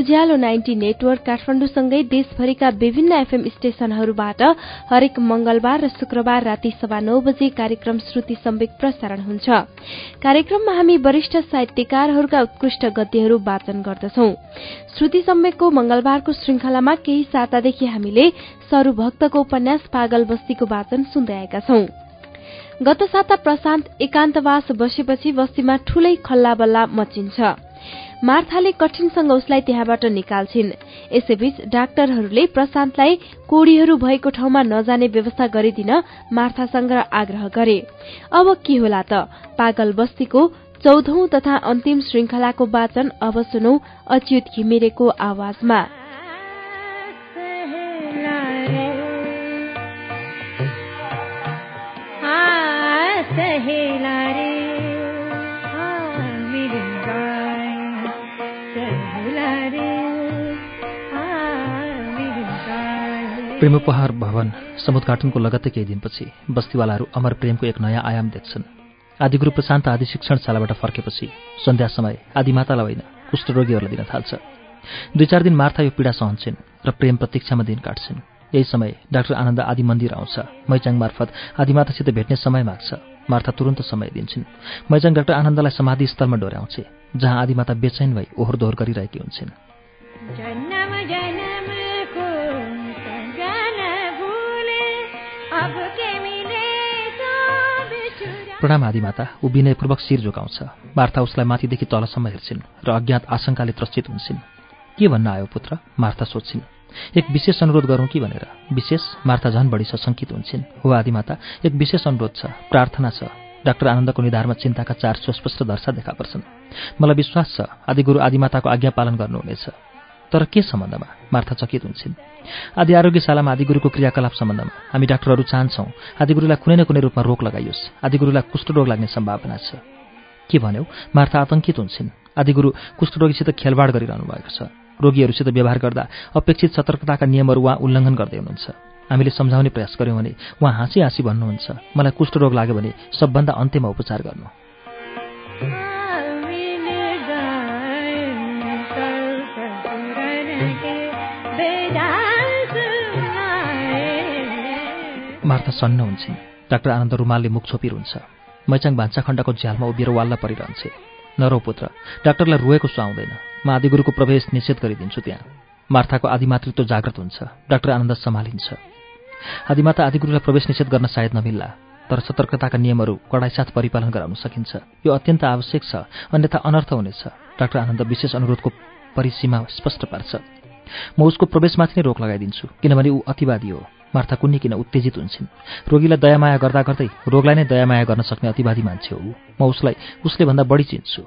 उज्यालो ninety network काठमाडौँसँगै देशभरिका विभिन्न FM स्टेशनहरूबाट हरेक मंगलबार र शुक्रबार राति सभा नौ बजे कार्यक्रम श्रुति सम्वेक प्रसारण हुन्छ। कार्यक्रममा हामी वरिष्ठ साहित्यकारहरूका उत्कृष्ट गद्यहरू वाचन गर्दछौ। श्रुति सम्वेकको मंगलबारको श्रृंखलामा केही सातादेखि हामीले सरु भक्तको उपन्यास पागल बस्तीको वाचन सुन्दै आएका छौं। गत साता प्रशान्त एकान्तवास बसेपछि बस्तीमा ठूलै खल्लाबल्ला मचिन्छ। मार्थाले कठिनसँग उसलाई त्यहाँबाट निकाल्छिन्। यसैबीच डाक्टरहरूले प्रशान्तलाई कोड़ीहरू भएको ठाउँमा नजाने व्यवस्था गरिदिन मार्थासँग आग्रह गरे। अब के होला त? पागल बस्तीको चौधौं तथा अन्तिम श्रृंखलाको वाचन अब सुनौ अच्युत घिमिरेको आवाजमा। प्रेमोपहार भवन समुद्घाटनको लगत्तै केही दिनपछि बस्तीवालाहरू अमर प्रेमको एक नयाँ आयाम देख्छन्। आदिगुरु प्रशान्त आदि शिक्षणशालाबाट फर्केपछि सन्ध्या समय आदिमातालाई होइन कुष्ठरोगीहरूलाई दिन थाल्छ। दुई चार दिन मार्था यो पीडा सहन्छन् र प्रेम प्रतीक्षामा दिन काट्छन्। यही समय डाक्टर आनन्द आदि मन्दिर आउँछ। मैचाङ मार्फत आदिमातासित भेट्ने समय माग्छ। मार्था तुरन्त समय दिन्छन्। मैचाङ डाक्टर आनन्दलाई समाधि स्थलमा डोर्याउँछे जहाँ आदिमाता बेचैन भई ओहोर दोहोर गरिरहेकी हुन्छन्। प्रणाम आदिमाता ऊ विनयपूर्वक शिर जोगाउँछ। मार्था उसलाई माथिदेखि तलसम्म हेर्छिन् र अज्ञात आशंकाले त्रसित हुन्छन्। के भन्न आयो पुत्र? मार्था सोध्छिन्। एक विशेष अनुरोध गरौँ कि भनेर। विशेष मार्था झन बढी सशङ्कित हुन्छन्। हो आदिमाता एक विशेष अनुरोध छ प्रार्थना छ। डाक्टर आनन्दको निधारमा चिन्ताका चार सुस्पष्ट दर्शा देखा पर्छन्। मलाई विश्वास छ आदिगुरु आदिमाताको आज्ञा पालन गर्नुहुनेछ। तर के सम्बन्धमा? मार्था चकित हुन्छन्। आदि आरोग्यशालामा आदिगुरुको क्रियाकलाप सम्बन्धमा हामी डाक्टरहरू चाहन्छौँ आदिगुरुलाई कुनै न कुनै रूपमा रोक लगाइयोस्। आदिगुरुलाई कुष्ठरोग लाग्ने सम्भावना छ। के भन्यौ? मार्था आतंकित हुन्छन्। आदिगुरु कुष्ठरोगीसित खेलबाड गरिरहनु भएको छ। रोगीहरूसित व्यवहार गर्दा अपेक्षित सतर्कताका नियमहरू उहाँ उल्लङ्घन गर्दै हुनुहुन्छ। हामीले सम्झाउने प्रयास गर्यौँ भने उहाँ हाँसी हाँसी भन्नुहुन्छ। मलाई कुष्ठरोग लाग्यो भने सबभन्दा अन्त्यमा उपचार गर्नु। मार्था सन्न हुन्छन् डाक्टर आनन्द रुमालले मुख छोपिरहन्छ। मैचाङ भान्सा खण्डको झ्यालमा उभिएर वाल्ला परिरहन्छे। नरौ पुत्र डाक्टरलाई रोएको सुहाउँदैन म आदिगुरुको प्रवेश निषेध गरिदिन्छु त्यहाँ। मार्थाको आदिमातृत्व जागृत हुन्छ। डाक्टर आनन्द सम्हालिन्छ। आदिमाता आदिगुरुलाई प्रवेश निषेध गर्न सायद नमिल्ला तर सतर्कताका नियमहरू कडाइसाथ परिपालन गराउन सकिन्छ। यो अत्यन्त आवश्यक छ अन्यथा अनर्थ हुनेछ। डाक्टर आनन्द विशेष अनुरोधको परिसीमा स्पष्ट पार्छ। म उसको प्रवेशमाथि नै रोक लगाइदिन्छु किनभने ऊ अतिवादी हो। मार्था कुन्नी किन उत्तेजित हुन्छन्। रोगीलाई दयामाया गर्दा गर्दै रोगलाई नै दयामाया गर्न सक्ने अतिवादी मान्छे हो म उसलाई उसले भन्दा बढी चिन्छु।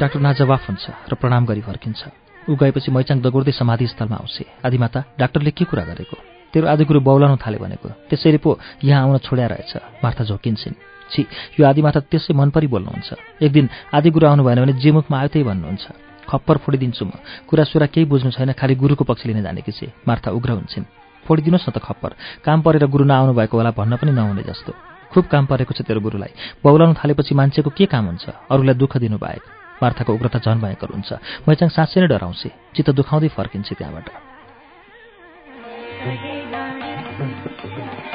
डाक्टर नाजवाफ हुन्छ र प्रणाम गरी फर्किन्छ। ऊ गएपछि मैचाङ दगोर्दै समाधि स्थलमा आउँछ। आदिमाता डाक्टरले के कुरा गरेको? तेरो आदिगुरु बौलाउनु थाले भनेको। त्यसैले पो यहाँ आउन छोड्या रहेछ। मार्था झोकिन्छन्। छि यो आदिमाता त्यसै मनपरी बोल्नुहुन्छ। एक दिन आदिगुरु आउनु भएन भने जे मुखमा आयो त्यही भन्नुहुन्छ। खप्पर फोडिदिन्छु म। कुरा सुरा केही बुझ्नु छैन खालि गुरुको पक्ष लिन जानेकी छे। मार्था उग्र हुन्छन्। फोडिदिनुहोस् न त खप्पर। काम परेर गुरु नआउनु भएको होला भन्न पनि नहुने जस्तो। खुब काम परेको छ तेरो गुरुलाई। बौलाउनु थालेपछि मान्छेको के काम हुन्छ? अरूलाई दुःख दिनु बाहेक मार्थाको उग्रता झन भयङ्कर हुन्छ। मैचाङ साँच्चै नै डराउँछे। चित्त दुखाउँदै फर्किन्छ त्यहाँबाट।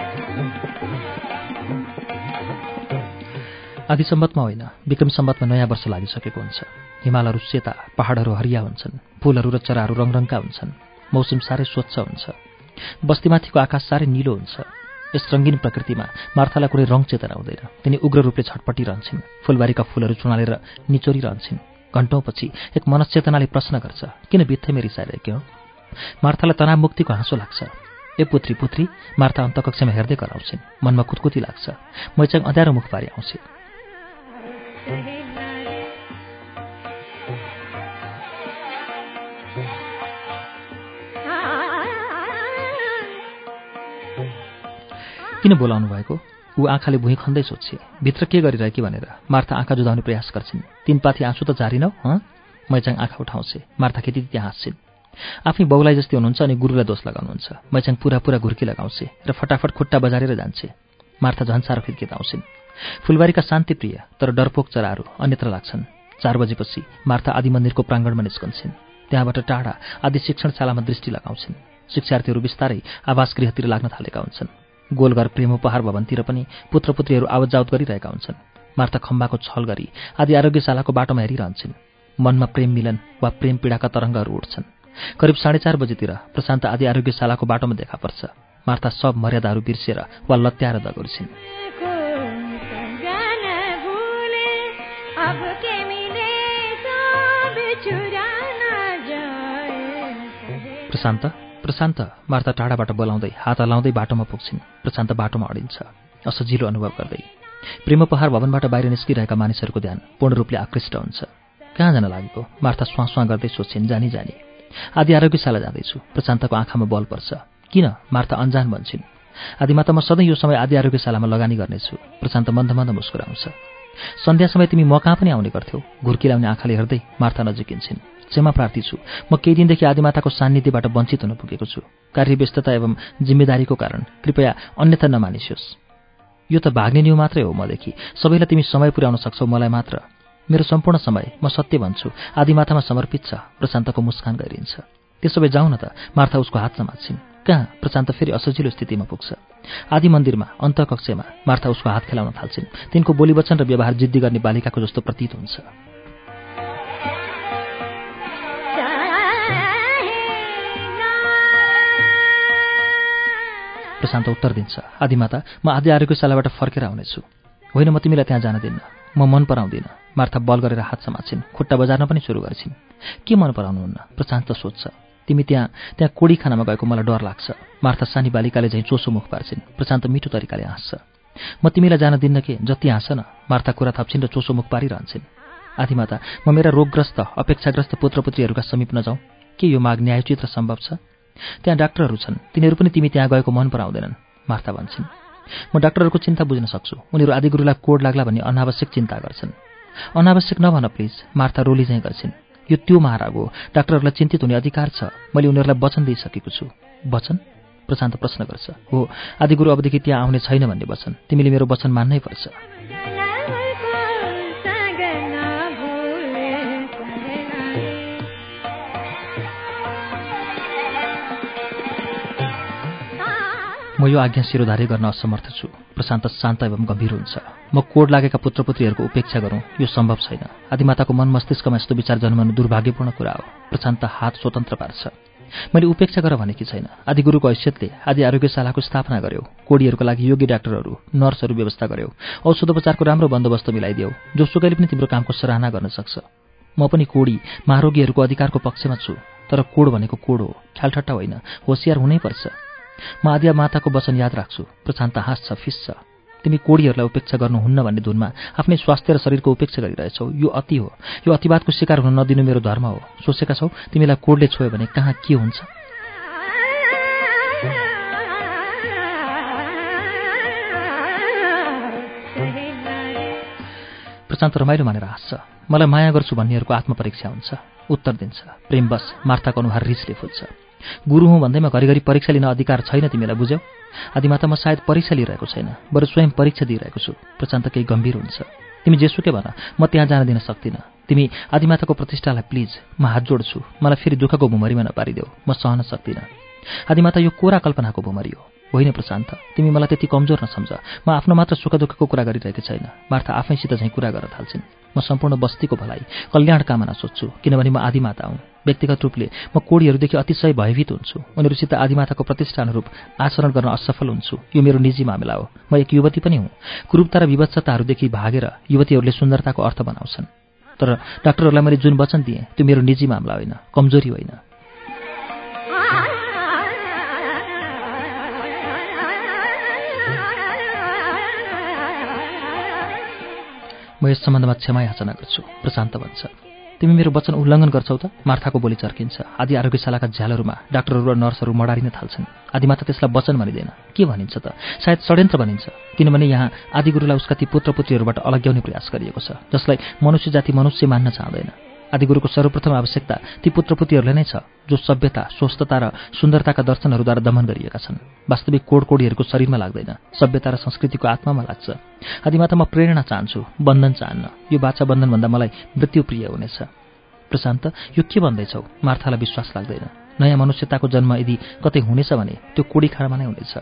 आदि सम्बतमा होइन विक्रम सम्बतमा नयाँ वर्ष लागिसकेको हुन्छ। हिमालहरू सेता पहाडहरू हरिया हुन्छन् फूलहरू र चराहरू रङरङका हुन्छन् मौसम साह्रै स्वच्छ हुन्छ। बस्तीमाथिको आकाश साह्रै निलो हुन्छ। यस रङ्गीन प्रकृतिमा मार्थालाई कुनै रङ चेतना हुँदैन। तिनी उग्र रूपले छटपटिरहन्छन् फुलबारीका फूलहरू चुनालेर निचोरिरहन्छन् घन्टौँपछि एक मनश्चेतनाले प्रश्न गर्छ किन बित्थैमै रिसाइरहेको हो? मार्थालाई तनाव मुक्तिको हाँसो लाग्छ। ए पुत्री पुत्री मार्था अन्तकक्षमा हेर्दै कराउँछिन्। मनमा कुतकुती लाग्छ। मैचाङ अँध्यारो मुख पारी आउँछ। किन बोलाउनु भएको? ऊ आँखाले भुइँ खन्दै सोध्छे भित्र के गरिरहे कि भनेर। मार्था आँखा जुधाउने प्रयास गर्छिन्। तिन पाथी आँसु त झारिनौ हँ? मैचाङ आँखा उठाउँछे। मार्था खेती त्यहाँ हाँस्छिन्। आफ्नै बाउलाई जस्तै हुनुहुन्छ अनि गुरुलाई दोष लगाउनुहुन्छ। मैचाङ पुरा पुरा घुर्की लगाउँछे र फटाफट खुट्टा बजारेर जान्छे। मार्था झन् साह्रो फिर्किँदाउँछिन् फुलबारीका शान्तिप्रिय तर डरपोक चराहरू अन्यत्र लाग्छन्। चार बजेपछि मार्था आदि मन्दिरको प्राङ्गणमा निस्कन्छन्। त्यहाँबाट टाढा आदि शिक्षणशालामा दृष्टि लगाउँछन्। शिक्षार्थीहरू बिस्तारै आवास गृहतिर लाग्न थालेका हुन्छन्। गोलघर प्रेम उपहार भवनतिर पनि पुत्रपुत्रीहरू आवत जावत गरिरहेका हुन्छन्। मार्था खम्बाको छल गरी आदि आरोग्यशालाको बाटोमा हेरिरहन्छन्। मनमा प्रेम मिलन वा प्रेम पीडाका तरङ्गहरू उठ्छन्। करिब साढे चार बजेतिर प्रशान्त आदि आरोग्यशालाको बाटोमा देखा पर्छ। मार्था सब मर्यादाहरू बिर्सिएर वा लत्याएर दगुर्छिन् प्रशान्त प्रशान्त मार्ता टाढाबाट बोलाउँदै हात हलाउँदै बाटोमा पुग्छिन्। प्रशान्त बाटोमा अडिन्छ। असजिलो अनुभव गर्दै। प्रेमोपहार भवनबाट बाहिर निस्किरहेका मानिसहरूको ध्यान पूर्ण रूपले आकृष्ट हुन्छ। कहाँ जान लागेको? मार्था स्वाँ गर्दै सोध्छिन् जानी जानी। आदि आरोग्यशाला जाँदैछु। प्रशान्तको आँखामा बल पर्छ। किन मार्था अन्जान भन्छन्? आदिमाता म सधैँ यो समय आदि आरोग्यशालामा लगानी गर्नेछु। प्रशान्त मन्द मन्द मुस्कुराउँछ। सन्ध्या समय तिमी म कहाँ पनि आउने गर्थ्यौ? घुर्की लाउने आँखाले हेर्दै मार्था नजिकिन्छन्। क्षमा प्रार्थी छु। म केही दिनदेखि आदिमाताको सान्निध्यबाट वञ्चित हुन पुगेको छु। कार्यव्यस्तता एवं जिम्मेदारीको कारण कृपया अन्यथा नमानिसियोस् यो त भाग्ने न्यू मात्रै हो मदेखि। सबैलाई तिमी समय पुर्याउन सक्छौ मलाई मात्र। मेरो सम्पूर्ण समय म सत्य भन्छु। आदिमातामा समर्पित छ। प्रशान्तको मुस्कान गरिन्छ त्यसो भए जाउँ न त मार्था उसको हात समात्छिन् कहाँ? प्रशान्त फेरि असजिलो स्थितिमा पुग्छ। आदि मन्दिरमा अन्तकक्षमा मार्था उसको हात खेलाउन थाल्छिन्। तिनको बोलीवचन र व्यवहार जिद्दी गर्ने बालिकाको जस्तो प्रतीत हुन्छ। प्रशान्त उत्तर दिन्छ आदिमाता म आदि आरोग्यशालाबाट फर्केर आउनेछु। होइन म तिमीलाई त्यहाँ जान दिन्न। म मन पराउँदिनँ। मार्था बल गरेर हात समात्छिन् खुट्टा बजार्न पनि सुरु गर्छिन्। के मन पराउनुहुन्न? प्रशान्त सोध्छ तिमी त्यहाँ त्यहाँ कोडी खानामा गएको मलाई डर लाग्छ। मार्था सानी बालिकाले झैँ चोसो मुख पार्छिन्। प्रशान्त मिठो तरिकाले हाँस्छ। म तिमीलाई जान दिन्न के? जति हाँस न मार्था कुरा थप्छिन् र चोसो मुख पारिरहन्छन्। आदिमाता म मेरा रोगग्रस्त अपेक्षाग्रस्त पुत्रपुत्रीहरूका समीप नजाउँ। के यो माग न्यायोचित र सम्भव छ? त्यहाँ डाक्टरहरू छन्। तिनीहरू पनि तिमी त्यहाँ गएको मन पराउँदैनन् मार्था भन्छन्। म डाक्टरहरूको चिन्ता बुझ्न सक्छु। उनीहरू आदिगुरुलाई कोड लाग्ला भन्ने अनावश्यक चिन्ता गर्छन्। अनावश्यक नभन प्लिज मार्था रोली चाहिँ गर्छिन्। यो त्यो महाराग हो। डाक्टरहरूलाई चिन्तित हुने अधिकार छ। मैले उनीहरूलाई वचन दिइसकेको छु। वचन? प्रशान्त प्रश्न गर्छ। हो आदिगुरु अबदेखि त्यहाँ आउने छैन भन्ने वचन। तिमीले मेरो वचन मान्नै पर्छ। म यो आज्ञा शिरोधारी गर्न असमर्थ छु। प्रशान्त शान्त एवं गम्भीर हुन्छ। म कोड लागेका पुत्रपुत्रीहरूको उपेक्षा गरौँ। यो सम्भव छैन। आदिमाताको मन मस्तिष्कमा यस्तो विचार जन्मनु दुर्भाग्यपूर्ण कुरा हो। प्रशान्त हात स्वतन्त्र पार्छ। मैले उपेक्षा गर भनेकी छैन। आदि गुरुको हैसियतले आदि आरोग्यशालाको स्थापना गर्यो। कोडीहरूको लागि योग्य डाक्टरहरू नर्सहरू व्यवस्था गर्यो। औषधोपचारको राम्रो बन्दोबस्त मिलाइदियो। जोसुकैले पनि तिम्रो कामको सराहना गर्न सक्छ। म पनि कोडी महारोगीहरूको अधिकारको पक्षमा छु। तर कोड भनेको कोड हो। ख्यालठट्टा होइन। होसियार हुनैपर्छ म आदिया माताको वचन याद राख्छु। प्रशान्त हाँस्छ फिस्छ। तिमी कोडीहरूलाई उपेक्षा गर्नुहुन्न भन्ने धुनमा आफ्नै स्वास्थ्य र शरीरको उपेक्षा गरिरहेछौ। यो अति हो। यो अतिवादको शिकार हुन नदिनु मेरो धर्म हो। सोचेका छौ तिमीलाई कोडले छोयो भने कहाँ के हुन्छ? प्रशान्त रमाइलो मानेर हाँस्छ। मलाई माया गर्छु भन्नेहरूको आत्मपरीक्षा हुन्छ। उत्तर दिन्छ। प्रेमवश मार्ताको अनुहार रिसले फुल्छ। गुरु हुँ भन्दैमा घरिघरि परीक्षा लिन अधिकार छैन तिमीलाई बुझ्यौ? आदिमाता म सायद परीक्षा लिइरहेको छैन बरु स्वयं परीक्षा दिइरहेको छु। प्रशान्त केही गम्भीर हुन्छ। तिमी जेसुकै भन म त्यहाँ जान दिन सक्दिनँ। तिमी आदिमाताको प्रतिष्ठालाई प्लिज म हात जोड्छु। मलाई फेरि दुःखको भुमरीमा नपारिदेऊ। म सहन सक्दिनँ। आदिमाता यो कोरा कल्पनाको भुमरी हो। होइन प्रशान्त तिमी मलाई त्यति कमजोर नसम्झ। म आफ्नो मात्र सुख दुःखको कुरा गरिरहेको छैन। मार्था आफैसित झैँ कुरा गर्न थाल्छिन्। म सम्पूर्ण बस्तीको भलाइ कल्याण कामना सोध्छु किनभने म आदिमाता हुँ। व्यक्तिगत रूपले म कोडीहरूदेखि अतिशय भयभीत हुन्छु। उनीहरूसित आदिमाताको प्रतिष्ठा अनुरूप आचरण गर्न असफल हुन्छु। यो मेरो निजी मामिला हो। म एक युवती पनि हुँ। कुरूपता र विवत्सताहरूदेखि भागेर युवतीहरूले सुन्दरताको अर्थ बनाउँछन्। तर डाक्टरहरूलाई मैले जुन वचन दिएँ त्यो मेरो निजी मामला होइन कमजोरी होइन। यस सम्बन्धमा क्षमा याचना गर्छु। प्रशान्त भन्छ। तिमी मेरो वचन उल्लङ्घन गर्छौ त? मार्थाको बोली चर्किन्छ। आदि आरोग्यशालाका झ्यालहरूमा डाक्टरहरू र नर्सहरू मडारिन थाल्छन्। आदिमाता त्यसलाई वचन भनिँदैन। के भनिन्छ त? सायद षड्यन्त्र भनिन्छ। किनभने यहाँ आदिगुरुलाई उसका ती पुत्रपुत्रीहरूबाट अलग्याउने प्रयास गरिएको छ जसलाई मनुष्य जाति मनुष्य मान्न चाहँदैन। आदिगुरुको सर्वप्रथम आवश्यकता ती पुत्रपुतीहरूले नै छ जो सभ्यता स्वस्थता र सुन्दरताका दर्शनहरूद्वारा दमन गरिएका छन्। वास्तविक कोडकोडीहरूको शरीरमा लाग्दैन। सभ्यता र संस्कृतिको आत्मामा लाग्छ। आदिमाता म प्रेरणा चाहन्छु बन्धन चाहन्न। यो बाछा बन्धनभन्दा मलाई मृत्यु प्रिय हुनेछ। प्रशान्त यो के भन्दैछौ? मार्थालाई विश्वास लाग्दैन। नयाँ मनुष्यताको जन्म यदि कतै हुनेछ भने त्यो कोडी खाँडामा नै हुनेछ।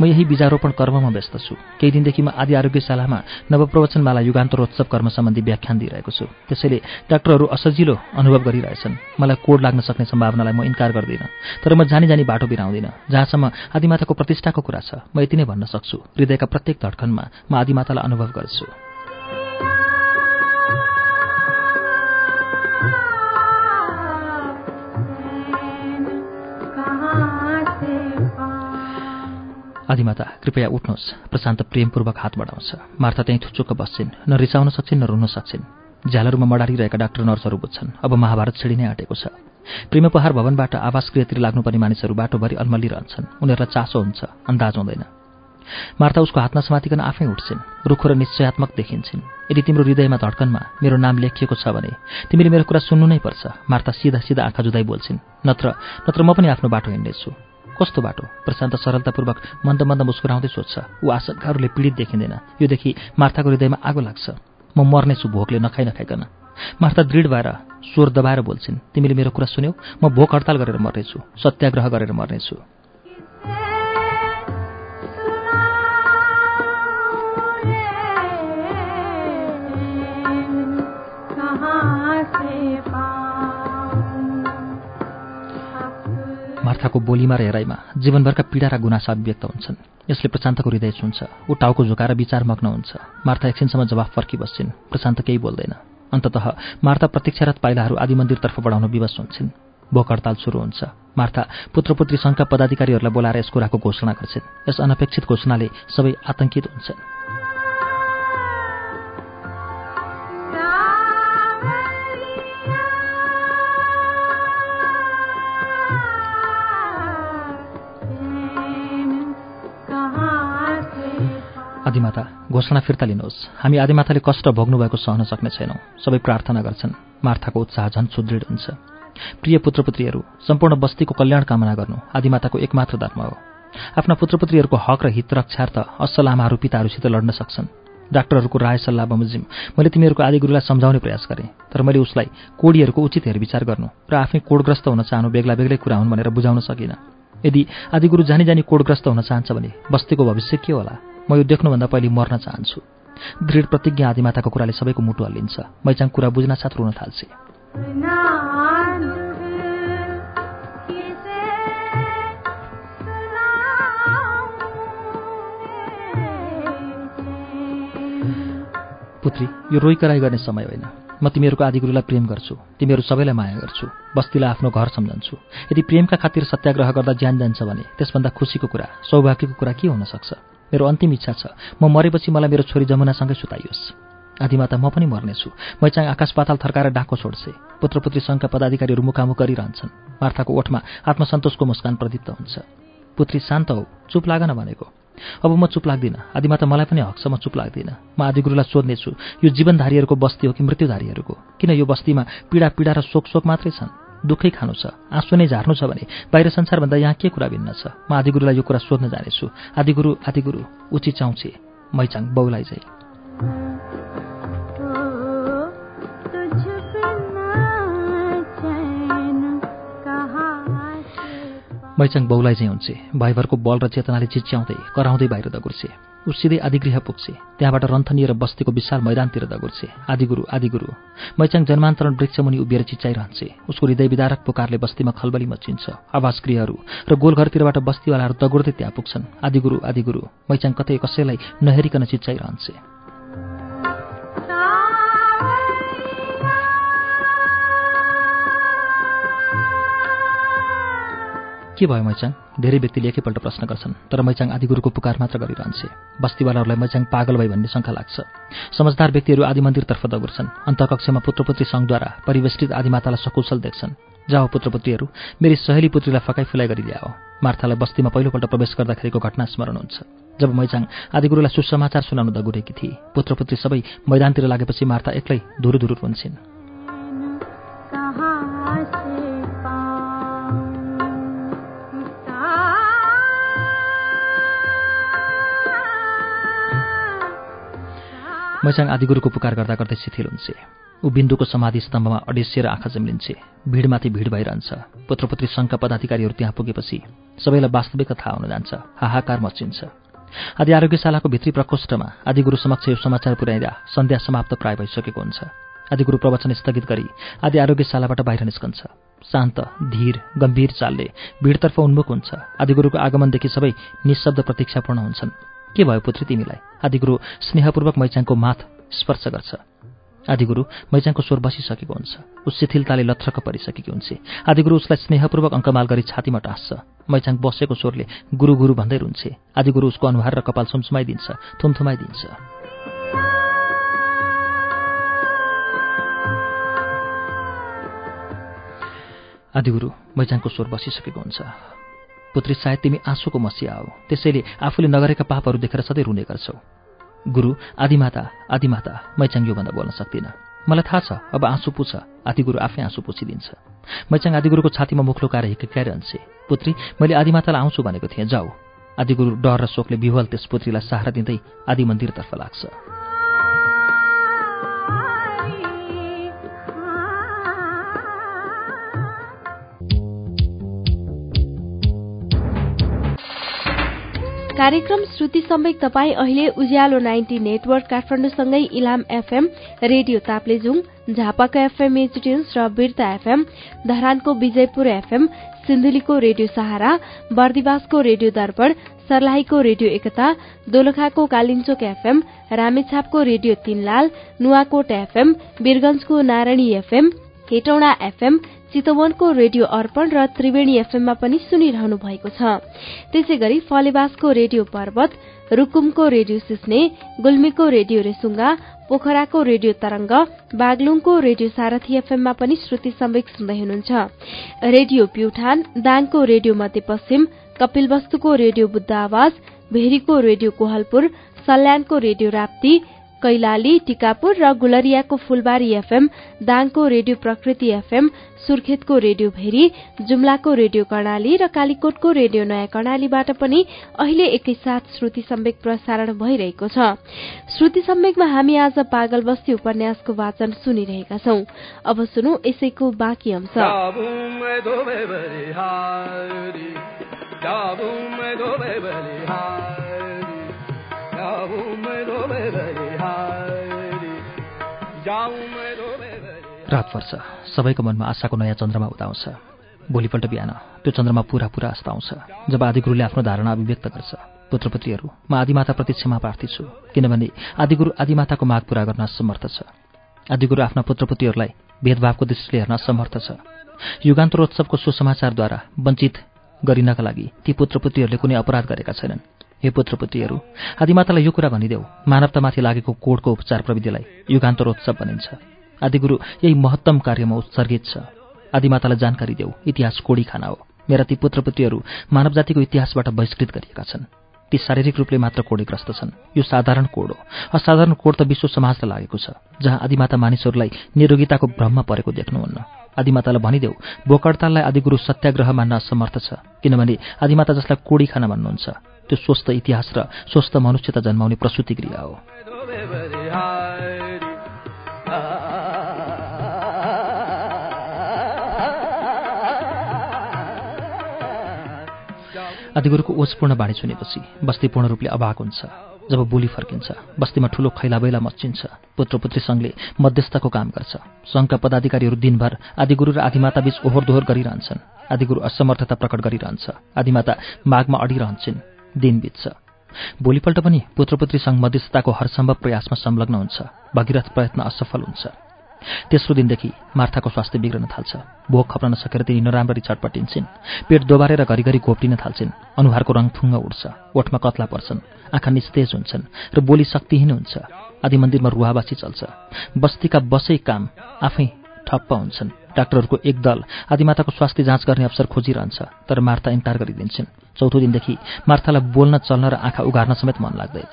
म यही बिजारोपण कर्ममा व्यस्त छु। केही दिनदेखि म आदि आरोग्यशालामा नवप्रवचनमाला युगान्तरोत्सव कर्म सम्बन्धी व्याख्यान दिइरहेको छु। त्यसैले डाक्टरहरू असजिलो अनुभव गरिरहेछन्। मलाई कोड लाग्न सक्ने सम्भावनालाई म इन्कार गर्दिनँ। तर म जानी जानी बाटो बिराउँदिनँ। जहाँसम्म आदिमाताको प्रतिष्ठाको कुरा छ म यति नै भन्न सक्छु। हृदयका प्रत्येक धड्कनमा म आदिमातालाई अनुभव गर्छु। आदिमाता कृपया उठ्नुहोस्। प्रशान्त प्रेमपूर्वक हात बढाउँछ। मार्था त्यहीँ थुचुक्क बस्छिन्। न रिसाउन सक्छिन् न रुन सक्छिन्। झ्यालहरूमा मडारिरहेका डाक्टर नर्सहरू बुझ्छन्। अब महाभारत छिडी नै आँटेको छ। प्रेमपहार भवनबाट आवास गृहतिर लाग्नुपर्ने मानिसहरू बाटोभरि अल्मलिरहन्छन् उनीहरूलाई चासो हुन्छ अन्दाज हुँदैन। मार्ता उसको हातमा समातिकन आफै उठ्छिन्। रुखो र निश्चयात्मक देखिन्छन्। यदि तिम्रो हृदयमा धड्कनमा मेरो नाम लेखिएको छ भने तिमीले मेरो कुरा सुन्नु नै पर्छ। मार्ता सिधा सिधा आँखा जुदाई बोल्छिन्। नत्र नत्र म पनि आफ्नो बाटो हिँड्नेछु। कस्तो बाटो? प्रशान्त सरलतापूर्वक मन्द मन्द मुस्कुराउँदै सोध्छ ऊ आशंकाहरूले पीडित देखिँदैन। योदेखि मार्थाको हृदयमा आगो लाग्छ। म मर्नेछु भोकले नखाइ नखाइकन। मार्था दृढ भएर स्वर दबाएर बोल्छिन् तिमीले मेरो कुरा सुन्यौ? म भोक हडताल गरेर मर्नेछु सत्याग्रह गरेर मर्नेछु। मार्थाको बोलीमा र हेराइमा जीवनभरका पीडा र गुनासा व्यक्त हुन्छन्। यसले प्रशान्तको हृदय छुन्छ ऊ टाउको झुकाएर विचारमग्न हुन्छ। मार्था एकछिनसम्म जवाफ फर्किबस्छिन् प्रशान्त केही बोल्दैन। अन्ततः मार्था प्रतीक्षारत पाइलाहरू आदि मन्दिरतर्फ बढाउन विवश हुन्छन्। भोक हडताल सुरु हुन्छ। मार्था पुत्रपुत्री सङ्घका पदाधिकारीहरूलाई बोलाएर यस कुराको घोषणा गर्छिन्। यस अनपेक्षित घोषणाले सबै आतंकित हुन्छन्। घोषणा फिर्ता लिनुहोस्। हामी आदिमाताले कष्ट भोग्नुभएको सहन सक्ने छैनौँ। सबै प्रार्थना गर्छन्। मार्थाको उत्साह झन् सुदृढ हुन्छ। प्रिय पुत्रपुत्रीहरू सम्पूर्ण बस्तीको कल्याण कामना गर्नु आदिमाताको एकमात्र धर्म हो। आफ्ना पुत्रपुत्रीहरूको हक र हित रक्षार्थ असल आमाहरू पिताहरूसित लड्न सक्छन्। डाक्टरहरूको राय सल्लाह बमोजिम। मैले तिमीहरूको आदिगुरुलाई सम्झाउने प्रयास गरेँ तर मैले उसलाई कोडीहरूको उचित हेरविचार गर्नु र आफै कोडग्रस्त हुन चाहनु बेग्ला बेग्लै कुरा हुन् भनेर बुझाउन सकिनँ। यदि आदिगुरु जानी जानी कोडग्रस्त हुन चाहन्छ भने बस्तीको भविष्य के होला? म यो देख्नुभन्दा पहिले मर्न चाहन्छु। दृढ प्रतिज्ञा आदिमाताको कुराले सबैको मुटु हल्लिन्छ। मैचाङ कुरा बुझ्न साथ रुन थाल्छे। पुत्री यो रोइकराई गर्ने समय होइन। म तिमीहरूको आदिगुरुलाई प्रेम गर्छु। तिमीहरू सबैलाई माया गर्छु। बस्तीलाई आफ्नो घर सम्झन्छु। यदि प्रेमका खातिर सत्याग्रह गर्दा ज्यान जान्छ भने त्यसभन्दा खुसीको कुरा सौभाग्यको कुरा के हुन सक्छ? मेरो अन्तिम इच्छा छ। म मरेपछि मलाई मेरो छोरी जमुनासँगै सुताइयोस्। आदिमाता म पनि मर्नेछु। मैचाङ आकाश पाताल थर्काएर डाको छोड्छे। पुत्रपुत्री सङ्घका पदाधिकारीहरू मुखामुख गरिरहन्छन्। मार्थाको ओठमा आत्मसन्तोषको मुस्कान प्रदीप्त हुन्छ। पुत्री शान्त हौ। चुप लाग न भनेको। अब म चुप लाग्दिनँ। आदिमाता मलाई पनि हक म चुप लाग्दिनँ। म आदिगुरुलाई सोध्नेछु। यो जीवनधारीहरूको बस्ती हो कि मृत्युधारीहरूको? किन यो बस्तीमा पीडा पीडा र शोक शोक मात्रै छन्? दुःखै खानु छ आँसु नै झार्नु छ भने बाहिर संसारभन्दा यहाँ के कुरा भिन्न छ? म आदिगुरुलाई यो कुरा सोध्न जानेछु। आदिगुरु आदिगुरु उची चाउँछे मैचाङ बाउलाई चाहिँ मैचाङ बाउलाई चाहिँ हुन्छ। भाइभरको बल र चेतनाले चिच्याउँदै कराउँदै बाहिर दगुर्छे। ऊ सिधै आदिगृह पुग्छे। त्यहाँबाट रन्थनिएर बस्तीको विशाल मैदानतिर दगुर्छे। आदिगुरु आदिगुरु। मैचाङ जन्मान्तरण वृक्षमुनि उभिएर चिच्चाइरहन्छे उसको हृदय विदारक पुकारले बस्तीमा खलबली मचिन्छ। आवास गृहहरू र गोलघरतिरबाट बस्तीवालाहरू दगुर्दै त्यहाँ पुग्छन्। आदिगुरु आदिगुरु। मैचाङ कतै कसैलाई नहेरिकन चिच्चाइरहन्छे के भयो मैचाङ? धेरै व्यक्तिले एकैपल्ट प्रश्न गर्छन् तर मैचाङ आदिगुरुको पुकार मात्र गरिरहन्छे। बस्तीवालाहरूलाई मैचाङ पागल भई भन्ने शङ्का लाग्छ। समझदार व्यक्तिहरू आदि मन्दिरतर्फ दगुर्छन्। अन्तकक्षमा पुत्रपुत्री सङ्घद्वारा परिवेष्टित आदिमातालाई सकुशल देख्छन्। जाओ पुत्रपुत्रीहरू मेरी सहेली पुत्रीलाई फकाइ फुलाइ गरी ल्याओ मार्थालाई बस्तीमा पहिलोपल्ट प्रवेश गर्दाखेरिको घटना स्मरण हुन्छ। जब मैचाङ आदिगुरुलाई सुसमाचार सुनाउन दगुरेकी थिए पुत्रपुत्री सबै मैदानतिर लागेपछि मार्था एक्लै धुरु धुरु मैचाङ आदिगुरुको पुकार गर्दा गर्दै शिथिल हुन्छे ऊ बिन्दुको समाधि स्तम्भमा अडेसिएर आँखा जम्लिन्छे भिडमाथि भिड भइरहन्छ। पुत्रपुत्री सङ्घका पदाधिकारीहरू त्यहाँ पुगेपछि सबैलाई वास्तविकता थाहा हुन जान्छ। हाहाकार मचिन्छ आदि आरोग्यशालाको भित्री प्रकोष्ठमा आदिगुरु समक्ष यो समाचार पुर्याइँदा सन्ध्या समाप्त प्राय भइसकेको हुन्छ। आदिगुरु प्रवचन स्थगित गरी आदि आरोग्यशालाबाट बाहिर निस्कन्छ। शान्त धीर गम्भीर चालले भिडतर्फ उन्मुख हुन्छ। आदिगुरुको आगमनदेखि सबै निशब्द प्रतीक्षापूर्ण हुन्छन्। के भयो पुत्री तिमीलाई? आदिगुरु स्नेहपूर्वक मैचाङको माथ स्पर्श गर्छ। आदिगुरु मैचाङको स्वर बसिसकेको हुन्छ। ऊ शिथिलताले लथ्रक परिसकेकी हुन्छ। आदिगुरु उसलाई स्नेहपूर्वक अङ्कमाल गरी छातीमा टाँस्छ। मैचाङ बसेको स्वरले गुरु गुरु भन्दै रुन्छे। आदिगुरु उसको अनुहार र कपाल सुमसुमाइदिन्छ थुमथुमाइदिन्छ। आदिगुरु मैचाङको स्वर बसिसकेको हुन्छ। पुत्री सायद तिमी आँसुको मसिया हो। त्यसैले आफूले नगरेका पापहरू देखेर सधैँ रुने गर्छौ। गुरु आदिमाता आदिमाता मैचाङ योभन्दा बोल्न सक्दिनँ। मलाई थाहा छ अब आँसु पुछ। आदिगुरु आफै आँसु पुछिदिन्छ। मैचाङ आदिगुरुको छातीमा मुख लुकाएर हिकाइरहन्छे पुत्री मैले आदिमातालाई आउँछु भनेको थिएँ जाऊ। आदिगुरु डर र शोकले विह्वल त्यस पुत्रीलाई सहारा दिँदै आदि मन्दिरतर्फ लाग्छ। कार्यक्रम श्रुति सम्वेक तपाईँ अहिले उज्यालो नाइन्टी नेटवर्क काठमाडौँसँगै इलाम एफएम रेडियो ताप्लेजुङ झापाको एफएम एचटिन्स र बिर्ता एफएम धरानको विजयपुर एफएम सिन्धुलीको रेडियो सहारा बर्दिवासको रेडियो दर्पण सर्लाहीको रेडियो एकता दोलखाको कालिन्चोक एफएम रामेछापको रेडियो तीनलाल नुवाकोट एफएम वीरगंजको नारायणी एफएम हेटौँडा एफएम चितवनको रेडियो अर्पण र त्रिवेणी एफएममा पनि सुनिरहनु भएको छ। त्यसै गरी फलेवासको रेडियो पर्वत रुकुमको रेडियो सिस्ने गुल्मीको रेडियो रेसुङ्गा पोखराको रेडियो तरंग बागलुङको रेडियो सारथी एफएममा पनि श्रुति सम्वेक सुन्दै हुनुहुन्छ। रेडियो प्युठान दाङको रेडियो मध्यपश्चिम कपिलवस्तुको रेडियो बुद्ध आवाज भेरीको रेडियो कोहलपुर सल्यानको रेडियो राप्ती कैलाली टिकापुर र गुलरियाको फुलबारी एफएम दाङको रेडियो प्रकृति एफएम सुर्खेतको रेडियो भेरी जुम्लाको रेडियो कर्णाली र कालीकोटको रेडियो नयाँ कर्णालीबाट पनि अहिले एकैसाथ श्रुति सम्वेक प्रसारण भइरहेको छ। श्रुति सम्वेकमा हामी आज पागल बस्ती उपन्यासको वाचन सुनिरहेका छौं। अब सुनौ यसैको बाँकी अंश। रात पर्छ। सबैको मनमा आशाको नयाँ चन्द्रमा उदाउँछ। भोलिपल्ट बिहान त्यो चन्द्रमा पुरा पुरा आस्था आउँछ जब आदिगुरुले आफ्नो धारणा अभिव्यक्त गर्छ। पुत्रपुत्रीहरू म आदिमाताप्रति क्षमा प्रार्थी छु किनभने आदिगुरु आदिमाताको माग पूरा गर्न असमर्थ छ। आदिगुरु आफ्ना पुत्रपुत्रीहरूलाई भेदभावको दृष्टिले हेर्न समर्थ छ। युगान्तरोत्सवको सुसमाचारद्वारा वञ्चित गरिनका लागि ती पुत्रपुत्रीहरूले कुनै अपराध गरेका छैनन्। हे पुत्रपुत्रीहरू आदिमातालाई यो कुरा भनिदेऊ। मानवतामाथि लागेको कोडको उपचार प्रविधिलाई युगान्तरोत्सव भनिन्छ। आदिगुरु यही महत्तम कार्यमा उत्सर्गित छ। आदिमातालाई जानकारी देऊ इतिहास कोडी खाना हो। मेरा ती पुत्रपुत्रीहरू मानव जातिको इतिहासबाट बहिष्कृत गरिएका छन्। ती शारीरिक रूपले मात्र कोडीग्रस्त छन्। यो साधारण कोड हो। असाधारण कोड त विश्व समाजलाई लागेको छ जहाँ आदिमाता मानिसहरूलाई निरोगिताको भ्रममा परेको देख्नुहुन्न। आदिमातालाई भनिदेऊ बोकडताललाई आदिगुरु सत्याग्रह मान्न असमर्थ छ किनभने आदिमाता जसलाई कोडी खाना भन्नुहुन्छ त्यो स्वस्थ इतिहास र स्वस्थ मनुष्यता जन्माउने प्रसुति क्रिया हो। आदिगुरुको ओजपूर्ण बाणी सुनेपछि बस्ती पूर्ण रूपले अभाग हुन्छ। जब बोली फर्किन्छ बस्तीमा ठूलो खैलाबैला मचिन्छ पुत्रपुत्री सङ्घले मध्यस्थको काम गर्छ। सङ्घका पदाधिकारीहरू दिनभर आदिगुरु र आदिमाताबीच ओहोर दोहोर गरिरहन्छन्। आदिगुरु असमर्थता प्रकट गरिरहन्छ। आदिमाता माघमा अडिरहन्छन्। दिन बित्छ भोलिपल्ट पनि पुत्रपुत्री सङ्घ मध्यस्थताको हरसम्भव प्रयासमा संलग्न हुन्छ। भगीरथ प्रयत्न असफल हुन्छ। तेस्रो दिनदेखि मार्थाको स्वास्थ्य बिग्रन थाल्छ। भोक खप्न नसकेर तिनी नराम्ररी छटपटिन्छन् पेट दोबारेर घरिघरि घोप्टिन थाल्छन्। अनुहारको रङ थुङ्ग उठ्छ। ओठमा कत्ला पर्छन्। आँखा निस्तेज हुन्छन् र बोली शक्तिहीन हुन्छ। आदि मन्दिरमा रुवाबासी चल्छ। बस्तीका बसै काम आफै ठप्प हुन्छन्। डाक्टरहरूको एक दल आदिमाताको स्वास्थ्य जाँच गर्ने अवसर खोजिरहन्छ तर मार्था इन्कार गरिदिन्छन्। चौथो दिनदेखि मार्थालाई बोल्न चल्न र आँखा उघार्न समेत मन लाग्दैन।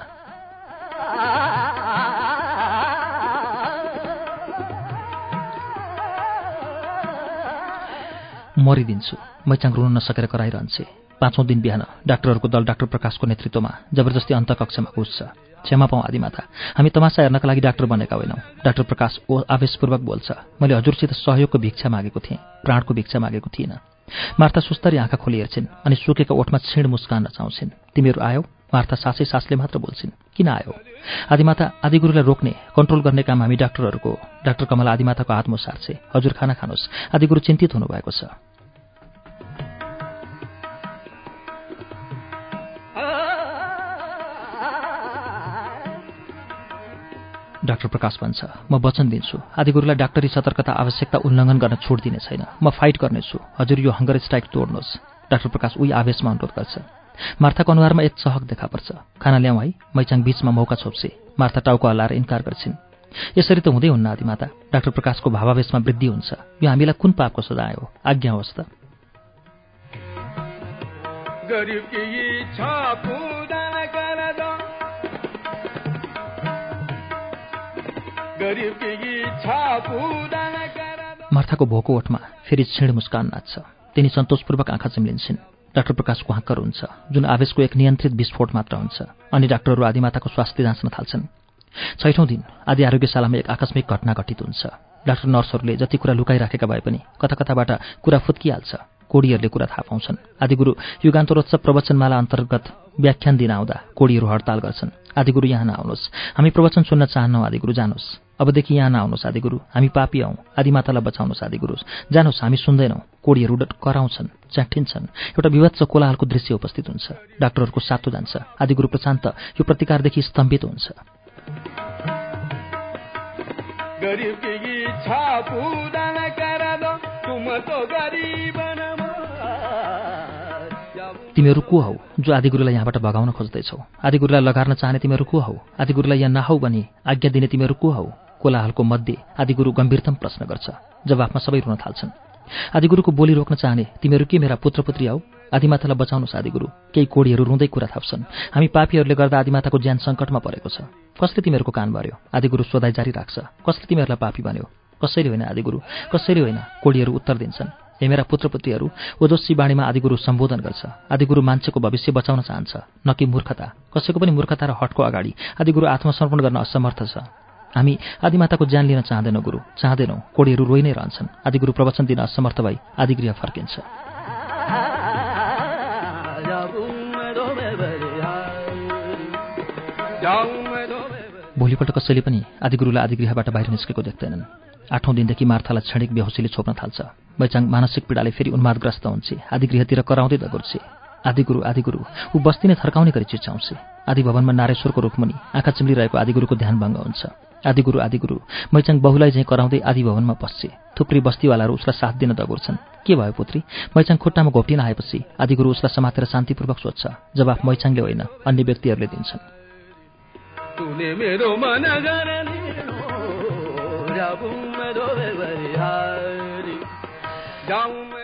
मरिदिन्छु। मैचाङ रुन नसकेर कराइरहन्छे। पाँचौँ दिन बिहान डाक्टरहरूको दल डाक्टर प्रकाशको नेतृत्वमा जबरजस्ती अन्तकक्षमा घुस्छ क्षमा पाउँ आदिमाता हामी तमासा हेर्नका लागि डाक्टर बनेका होइनौँ डाक्टर प्रकाश ओ आवेशपूर्वक बोल्छ मैले हजुरसित सहयोगको भिक्षा मागेको थिएँ प्राणको भिक्षा मागेको थिइनँ मार्था सुस्तरी आँखा खोली हेर्छिन् अनि सुकेका ओठमा छिण मुस्कान नचाउँछिन् तिमीहरू आयो मार्था सासै सासले मात्र बोल्छिन् किन आयो आदिमाता आदिगुरुलाई रोक्ने कन्ट्रोल गर्ने काम हामी डाक्टरहरूको डाक्टर कमला आदिमाताको हात सार्छे हजुर खाना खानुहोस् आदिगुरु चिन्तित हुनुभएको छ डाक्टर प्रकाश भन्छ म वचन दिन्छु। आदिगुरुलाई डाक्टरी सतर्कता आवश्यकता उल्लङ्घन गर्न छोड दिने छैन। म फाइट गर्नेछु। हजुर यो हङ्गर स्ट्राइक तोड्नुहोस्। डाक्टर प्रकाश उही आवेशमा अनुरोध गर्छ। मार्थाको अनुहारमा एक चहक देखा पर्छ। खाना ल्याउँ है। मैचाङ बिचमा मौका छोप्छे मार्था टाउको हल्लाएर इन्कार गर्छिन्। यसरी त हुँदै हुन्न आदिमाता। डाक्टर प्रकाशको भावावेशमा वृद्धि हुन्छ। यो हामीलाई कुन पापको सजाय हो? आज्ञा होस् त। मार्थाको भोको ओठमा फेरि छिण मुस्कान नाच्छ। तिनी सन्तोषपूर्वक आँखा चिम्लिन्छन्। डाक्टर प्रकाशको हाँक्कर हुन्छ जुन आवेशको एक नियन्त्रित विस्फोट मात्र हुन्छ। अनि डाक्टरहरू आदिमाताको स्वास्थ्य जाँच्न थाल्छन्। छैठौँ दिन आदि आरोग्यशालामा एक आकस्मिक घटना घटित हुन्छ। डाक्टर नर्सहरूले जति कुरा लुकाइराखेका भए पनि कता कताबाट कुरा फुत्किहाल्छ। कोडीहरूले कुरा थाहा पाउँछन्। आदिगुरु युगान्तरोत्सव प्रवचनमाला अन्तर्गत व्याख्यान दिन आउँदा कोडीहरू हडताल गर्छन्। आदिगुरु यहाँ नआउनुहोस्। हामी प्रवचन सुन्न चाहन्नौ आदिगुरु जानुहोस्। अबदेखि यहाँ नआउनुहोस् आदिगुरु हामी पापी हौँ। आदिमातालाई बचाउनुहोस् आदिगुरु जानुहोस् हामी सुन्दैनौँ। कोडीहरू कराउँछन् च्याठिन्छन्। एउटा विभत्स कोलाहालको दृश्य उपस्थित हुन्छ। डाक्टरहरूको सातो जान्छ। आदिगुरु प्रशान्त यो प्रतिकारदेखि स्तम्भित हुन्छ। तिमीहरू को हौ जो आदिगुरुलाई यहाँबाट भगाउन खोज्दैछौ? आदिगुरुलाई लगार्न चाहने तिमीहरू को हौ? आदिगुरुलाई यहाँ नहौ भने आज्ञा दिने तिमीहरू को हौ? कोलाहलको मध्ये आदिगुरु गम्भीरतम प्रश्न गर्छ। जवाफमा सबै रुन थाल्छन्। आदिगुरुको बोली रोक्न चाहने तिमीहरू के मेरा पुत्रपुत्री हौ आदिमातालाई बचाउनुहोस् आदिगुरु। केही कोडीहरू रुँदै कुरा थाप्छन्। हामी पापीहरूले गर्दा आदिमाताको ज्यान सङ्कटमा परेको छ। कसले तिमीहरूको कान भर्यो? आदिगुरु सोधाइ जारी राख्छ। कसले तिमीहरूलाई पापी भन्यो कसैले होइन आदिगुरु? कसैले होइन? कोडीहरू उत्तर दिन्छन्। हे मेरा पुत्रपुत्रीहरू ओजस्वी बाणीमा आदिगुरु सम्बोधन गर्छ। आदिगुरु मान्छेको भविष्य बचाउन चाहन्छ न कि मूर्खता। कसैको पनि मूर्खता र हटको अगाडि आदिगुरु आत्मसमर्पण गर्न असमर्थ छ। हामी आदिमाताको ज्यान लिन चाहँदैनौँ गुरु। चाहँदैनौँ कोडीहरू रोइ नै रहन्छन् आदिगुरु प्रवचन दिन असमर्थ भई आदिगृह फर्किन्छ। भोलिपल्ट कसैले पनि आदिगुरुलाई आदिगृहबाट बाहिर निस्केको देख्दैनन्। आठौँ दिनदेखि मार्थालाई क्षणिक बेहोसीले छोप्न थाल्छ। मैचाङ मानसिक पीडाले फेरि उन्मादग्रस्त हुन्छ। आदिगृहतिर कराउँदै दगुर्छे। आदिगुरु आदिगुरु ऊ बस्ती नै थर्काउने गरी चिच्याउँछ। आदि भवनमा नारेश्वरको रुखमुनि आँखा चिम्लिरहेको आदिगुरुको ध्यान भङ्ग हुन्छ। आदिगुरु आदिगुरु। मैचाङ बहुलाई चाहिँ कराउँदै आदि भवनमा पस्छे। थुप्रै बस्तीवालाहरू उसलाई साथ दिन दगुर्छन्। के भयो पुत्री? मैचाङ खुट्टामा घोप्टिन आएपछि आदिगुरु उसलाई समातेर शान्तिपूर्वक सोध्छ। जवाफ मैचाङले होइन अन्य व्यक्तिहरूले दिन्छन्।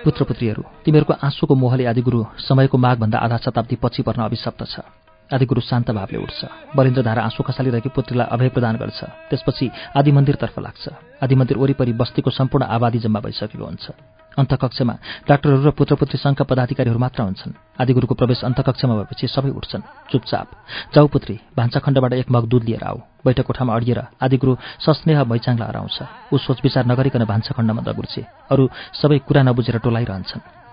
पुत्रपुत्रीहरू तिमीहरूको आँसुको मोहले आदिगुरु समयको मागभन्दा आधा शताब्दी पछि पर्न अभिशप्त छ। आदिगुरु शान्त भावले उठ्छ। बलिन्द्रधारा आँसु खसालिरहेकी पुत्रीलाई अभय प्रदान गर्छ। त्यसपछि आदि मन्दिरतर्फ लाग्छ। आदि मन्दिर वरिपरि बस्तीको सम्पूर्ण आबादी जम्मा भइसकेको हुन्छ। अन्तकक्षमा डाक्टरहरू र पुत्रपुत्री सङ्घका पदाधिकारीहरू मात्र हुन्छन्। आदिगुरुको प्रवेश अन्तकक्षमा भएपछि सबै उठ्छन्। चुपचाप। जाउ पुत्री भान्साखण्डबाट एक मग दुध लिएर आऊ। बैठक कोठामा अडिएर आदिगुरु सस्नेह मैचाङलाई हराउँछ। ऊ सोचविचार नगरिकन भान्साखण्डमा दगुर्छे। अरू सबै कुरा नबुझेर टोलाइरहन्छन्।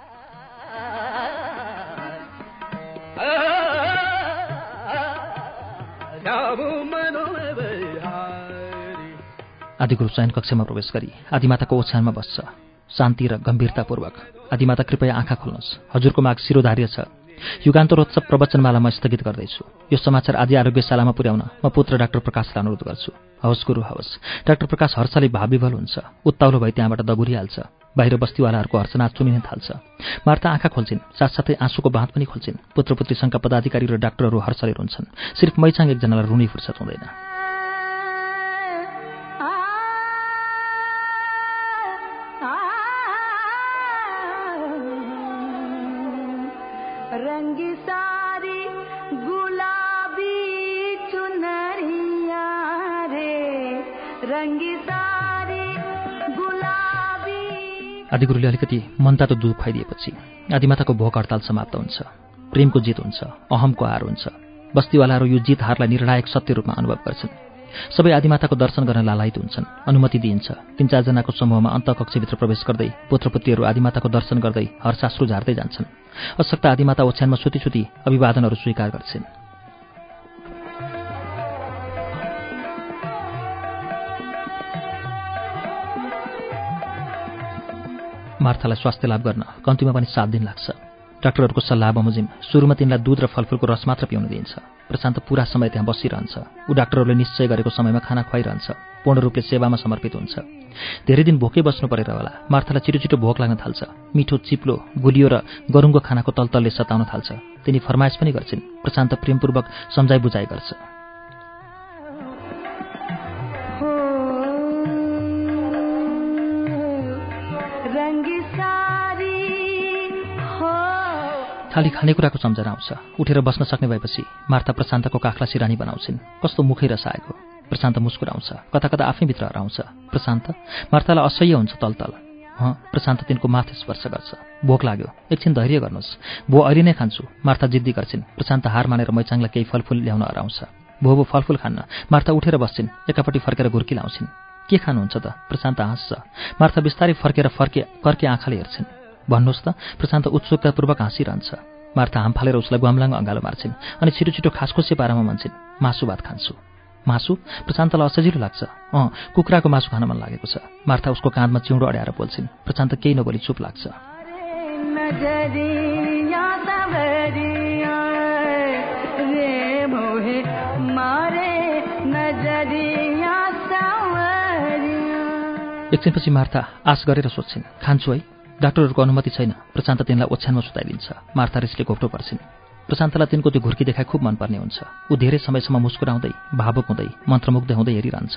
आदिगुरु चयन कक्षमा प्रवेश गरी आदिमाताको ओछ्यानमा बस्छ। शान्ति र गम्भीरतापूर्वक। आदिमाता कृपया आँखा खोल्नुहोस्। हजुरको माग शिरोधार्य छ। युगान्तरोत्सव प्रवचनमाला म स्थगित गर्दैछु। यो समाचार आदि आरोग्यशालामा पुर्याउन म पुत्र डाक्टर प्रकाशलाई अनुरोध गर्छु। हवस् गुरु हवस्। डाक्टर प्रकाश हर्षले भाविभल हुन्छ। उत्ताउलो भई त्यहाँबाट दगुरिहाल्छ। बाहिर बस्तीवालाहरूको हर्चनाथ चुनिन थाल्छ। मार्ता आँखा खोल्छिन्। साथसाथै आँसुको बाँध पनि खोल्छिन्। पुत्रपुत्री सङ्घका पदाधिकारी र डाक्टरहरू हर्षले रुन्छन्। सिर्फ मैचाङ एकजनालाई रुनी फुर्सद हुँदैन। आदिगुरुले अलिकति मनतातो दुध खुवाइदिएपछि आदिमाताको भोक हडताल समाप्त हुन्छ प्रेमको जित हुन्छ अहमको हार हुन्छ। बस्तीवालाहरू यो जित हारलाई निर्णायक सत्य रूपमा अनुभव गर्छन्। सबै आदिमाताको दर्शन गर्न लालायित हुन्छन् अनुमति दिइन्छ। तिन चारजनाको समूहमा अन्तकक्षभित्र प्रवेश गर्दै पुत्रपुत्रीहरू आदिमाताको दर्शन गर्दै हर्षाश्रु झार्दै जान्छन्। अशक्त आदिमाता ओछ्यानमा सुती अभिवादनहरू स्वीकार गर्छन्। मार्थालाई स्वास्थ्य लाभ गर्न कम्तीमा पनि सात दिन लाग्छ। डाक्टरहरूको सल्लाह बमोजिम सुरुमा तिनलाई दुध र फलफुलको रस मात्र पिउन दिइन्छ। प्रशान्त पुरा समय त्यहाँ बसिरहन्छ। ऊ डाक्टरहरूले निश्चय गरेको समयमा खाना खुवाइरहन्छ। पूर्ण रूपले सेवामा समर्पित हुन्छ। धेरै दिन भोकै बस्नु परेर होला। मार्थालाई छिटो छिटो भोक लाग्न थाल्छ। मिठो चिप्लो गुलियो र गरुङको खानाको तलतलले सताउन थाल्छ। तिनी फरमाइस पनि गर्छिन्। प्रशान्त प्रेमपूर्वक सम्झाइ बुझाइ गर्छ। खालि खानेकुराको सम्झना आउँछ। उठेर बस्न सक्ने भएपछि मार्था प्रशान्तको काखलाई सिरानी बनाउँछिन्। कस्तो मुखै रसाएको प्रशान्त मुस्कुराउँछ। कता कता आफैभित्र हराउँछ प्रशान्त मार्थालाई असह्य हुन्छ तलतल। हँ प्रशान्त तिनको माथि स्पर्श गर्छ। भोक लाग्यो। एकछिन धैर्य गर्नुहोस्। भो अहिले नै खान्छु। मार्था जिद्दी गर्छिन्। प्रशान्त हार मानेर मैचाङलाई केही फलफुल ल्याउन हराउँछ। भो भो फलफुल खान्न। मार्था उठेर बस्छिन्। एकापट्टि फर्केर घुर्की लाउँछिन्। के खानुहुन्छ त? प्रशान्त हाँस्छ। मार्था बिस्तारै फर्केर फर्के कर्के आँखाले हेर्छिन्। भन्नुहोस् त प्रशान्त उत्सुकतापूर्वक हाँसिरहन्छ। मार्था हाम फालेर उसलाई गुम्लाङ अँगालो मार्छिन् अनि छिटो छिटो खासखुसी पारामा भन्छन् मासु भात खान्छु। मासु? प्रशान्तलाई असजिलो लाग्छ। अँ कुखुराको मासु खान मन लागेको छ। मार्था उसको काँधमा चिउँडो अड्याएर बोल्छिन्। प्रशान्त केही नबोली चुप लाग्छ। एकछिनपछि मार्था आश गरेर सोध्छिन् खान्छु है? डाक्टरहरूको अनुमति छैन। प्रशान्त तिनलाई ओछ्यानमा सुताइदिन्छ। मार्था रिसले घोप्टो पर्छिन् प्रशान्तलाई तिनको त्यो घुर्की देखाइ खुब मनपर्ने हुन्छ। ऊ धेरै समयसम्म मुस्कुराउँदै भावुक हुँदै मन्त्रमुग्ध हुँदै हेरिरहन्छ।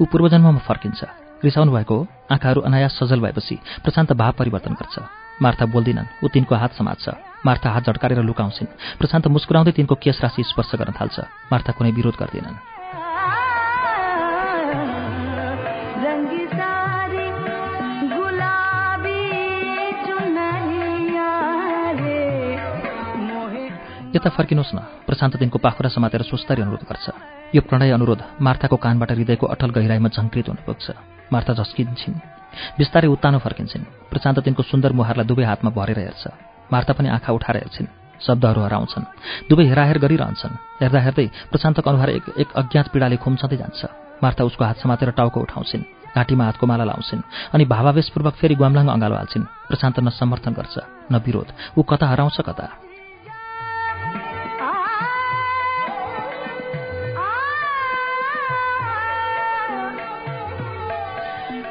ऊ पूर्वजन्ममा फर्किन्छ। रिसाउनु भएको हो आँखाहरू अनायास सजल भएपछि प्रशान्त भाव परिवर्तन गर्छ। मार्था बोल्दिनन् ऊ तिनको हात समात्छ। मार्था हात झड्काएर लुकाउँछिन्। प्रशान्त मुस्कुराउँदै तिनको केस राशि स्पर्श गर्न थाल्छ। मार्था कुनै विरोध गर्दैनन्। यता फर्किनुहोस् न। प्रशान्त दिनको पाखुरा समातेर सुस्तरी अनुरोध गर्छ। यो प्रणय अनुरोध मार्थाको कानबाट हृदयको अटल गहिराईमा झङ्कृत हुन पुग्छ। मार्था झस्किन्छन्। बिस्तारै उत्तानो फर्किन्छन्। प्रशान्त तिनको सुन्दर मुहारलाई दुवै हातमा भरेर हेर्छ। मार्था पनि आँखा उठाएर हेर्छिन्। शब्दहरू हराउँछन्। दुवै हेराहेर गरिरहन्छन्। हेर्दा हेर्दै प्रशान्तको अनुहार एक एक अज्ञात पीडाले खुम्छँदै जान्छ। मार्था उसको हात समातेर टाउको उठाउँछिन्। घाँटीमा हातको माला लाउँछिन्। अनि भावावेशपूर्वक फेरि गुम्लाङ अँगालो हाल्छिन्। प्रशान्त न समर्थन गर्छ न विरोध। ऊ कता हराउँछ कता?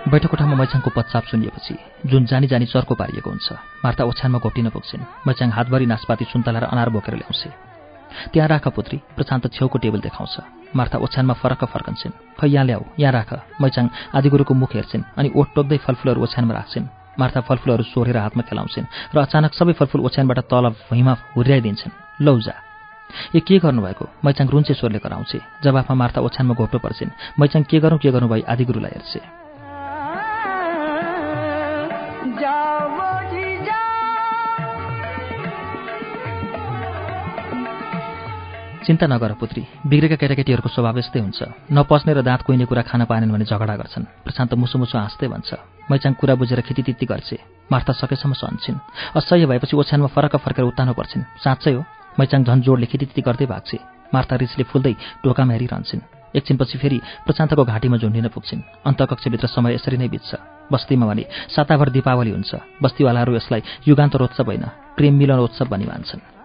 बैठक कोठामा मैचाङको पच्चाप सुनिएपछि जुन जानी जानी चर्को पारिएको हुन्छ मार्ता ओछ्यानमा घोप्टिन पुग्छिन्। मैचाङ हातभरि नासपाती सुन्तला र अनार बोकेर ल्याउँछे। त्यहाँ राख पुत्री प्रशान्त छेउको टेबल देखाउँछ। मार्था ओछ्यानमा फरक फर्कन्छन्। खै यहाँ ल्याऊ यहाँ राख। मैचाङ आदिगुरुको मुख हेर्छिन् अनि ओठ टोक्दै फलफुलहरू ओछ्यानमा राख्छिन्। मार्था फलफुलहरू सोरेर हातमा खेलाउँछिन् र अचानक सबै फलफुल ओछ्यानबाट तल भुइँमा हुर्याइदिन्छन्। लौजा ए के गर्नुभएको? मैचाङ रुन्चे स्वरले कराउँछे। जवाफमा मार्था ओछ्यानमा घोप्टो पर्छिन्। मैचाङ के गरौँ के गर्नु भई आदिगुरुलाई हेर्छे। चिन्ता नगर पुत्री बिग्रेका केटाकेटीहरूको स्वभाव यस्तै हुन्छ। नपस्ने र दाँत कुहिने कुरा खान पाएनन् भने झगडा गर्छन्। प्रशान्त मुसु मुसु हाँस्दै भन्छ मैचाङ कुरा बुझेर खितितित्ती गर्छे। मार्था सकेसम्म सहन्छन्। असह्य भएपछि ओछ्यानमा फरक फर्केर उतानो पर्छिन्। साँच्चै हो मैचाङ झन् जोडले गर्दै भाग्छे। मार्था रिसले फुल्दै ढोकामा हेरिरहन्छन्। एकछिनपछि फेरि प्रशान्तको घाँटीमा झुन्डिन पुग्छिन्। अन्तकक्षभित्र समय यसरी नै बित्छ। बस्तीमा भने साताभर दीपावली हुन्छ। बस्तीवालाहरू यसलाई युगान्तरोत्सव होइन प्रेम मिलनोत्सव भनी मान्छन्।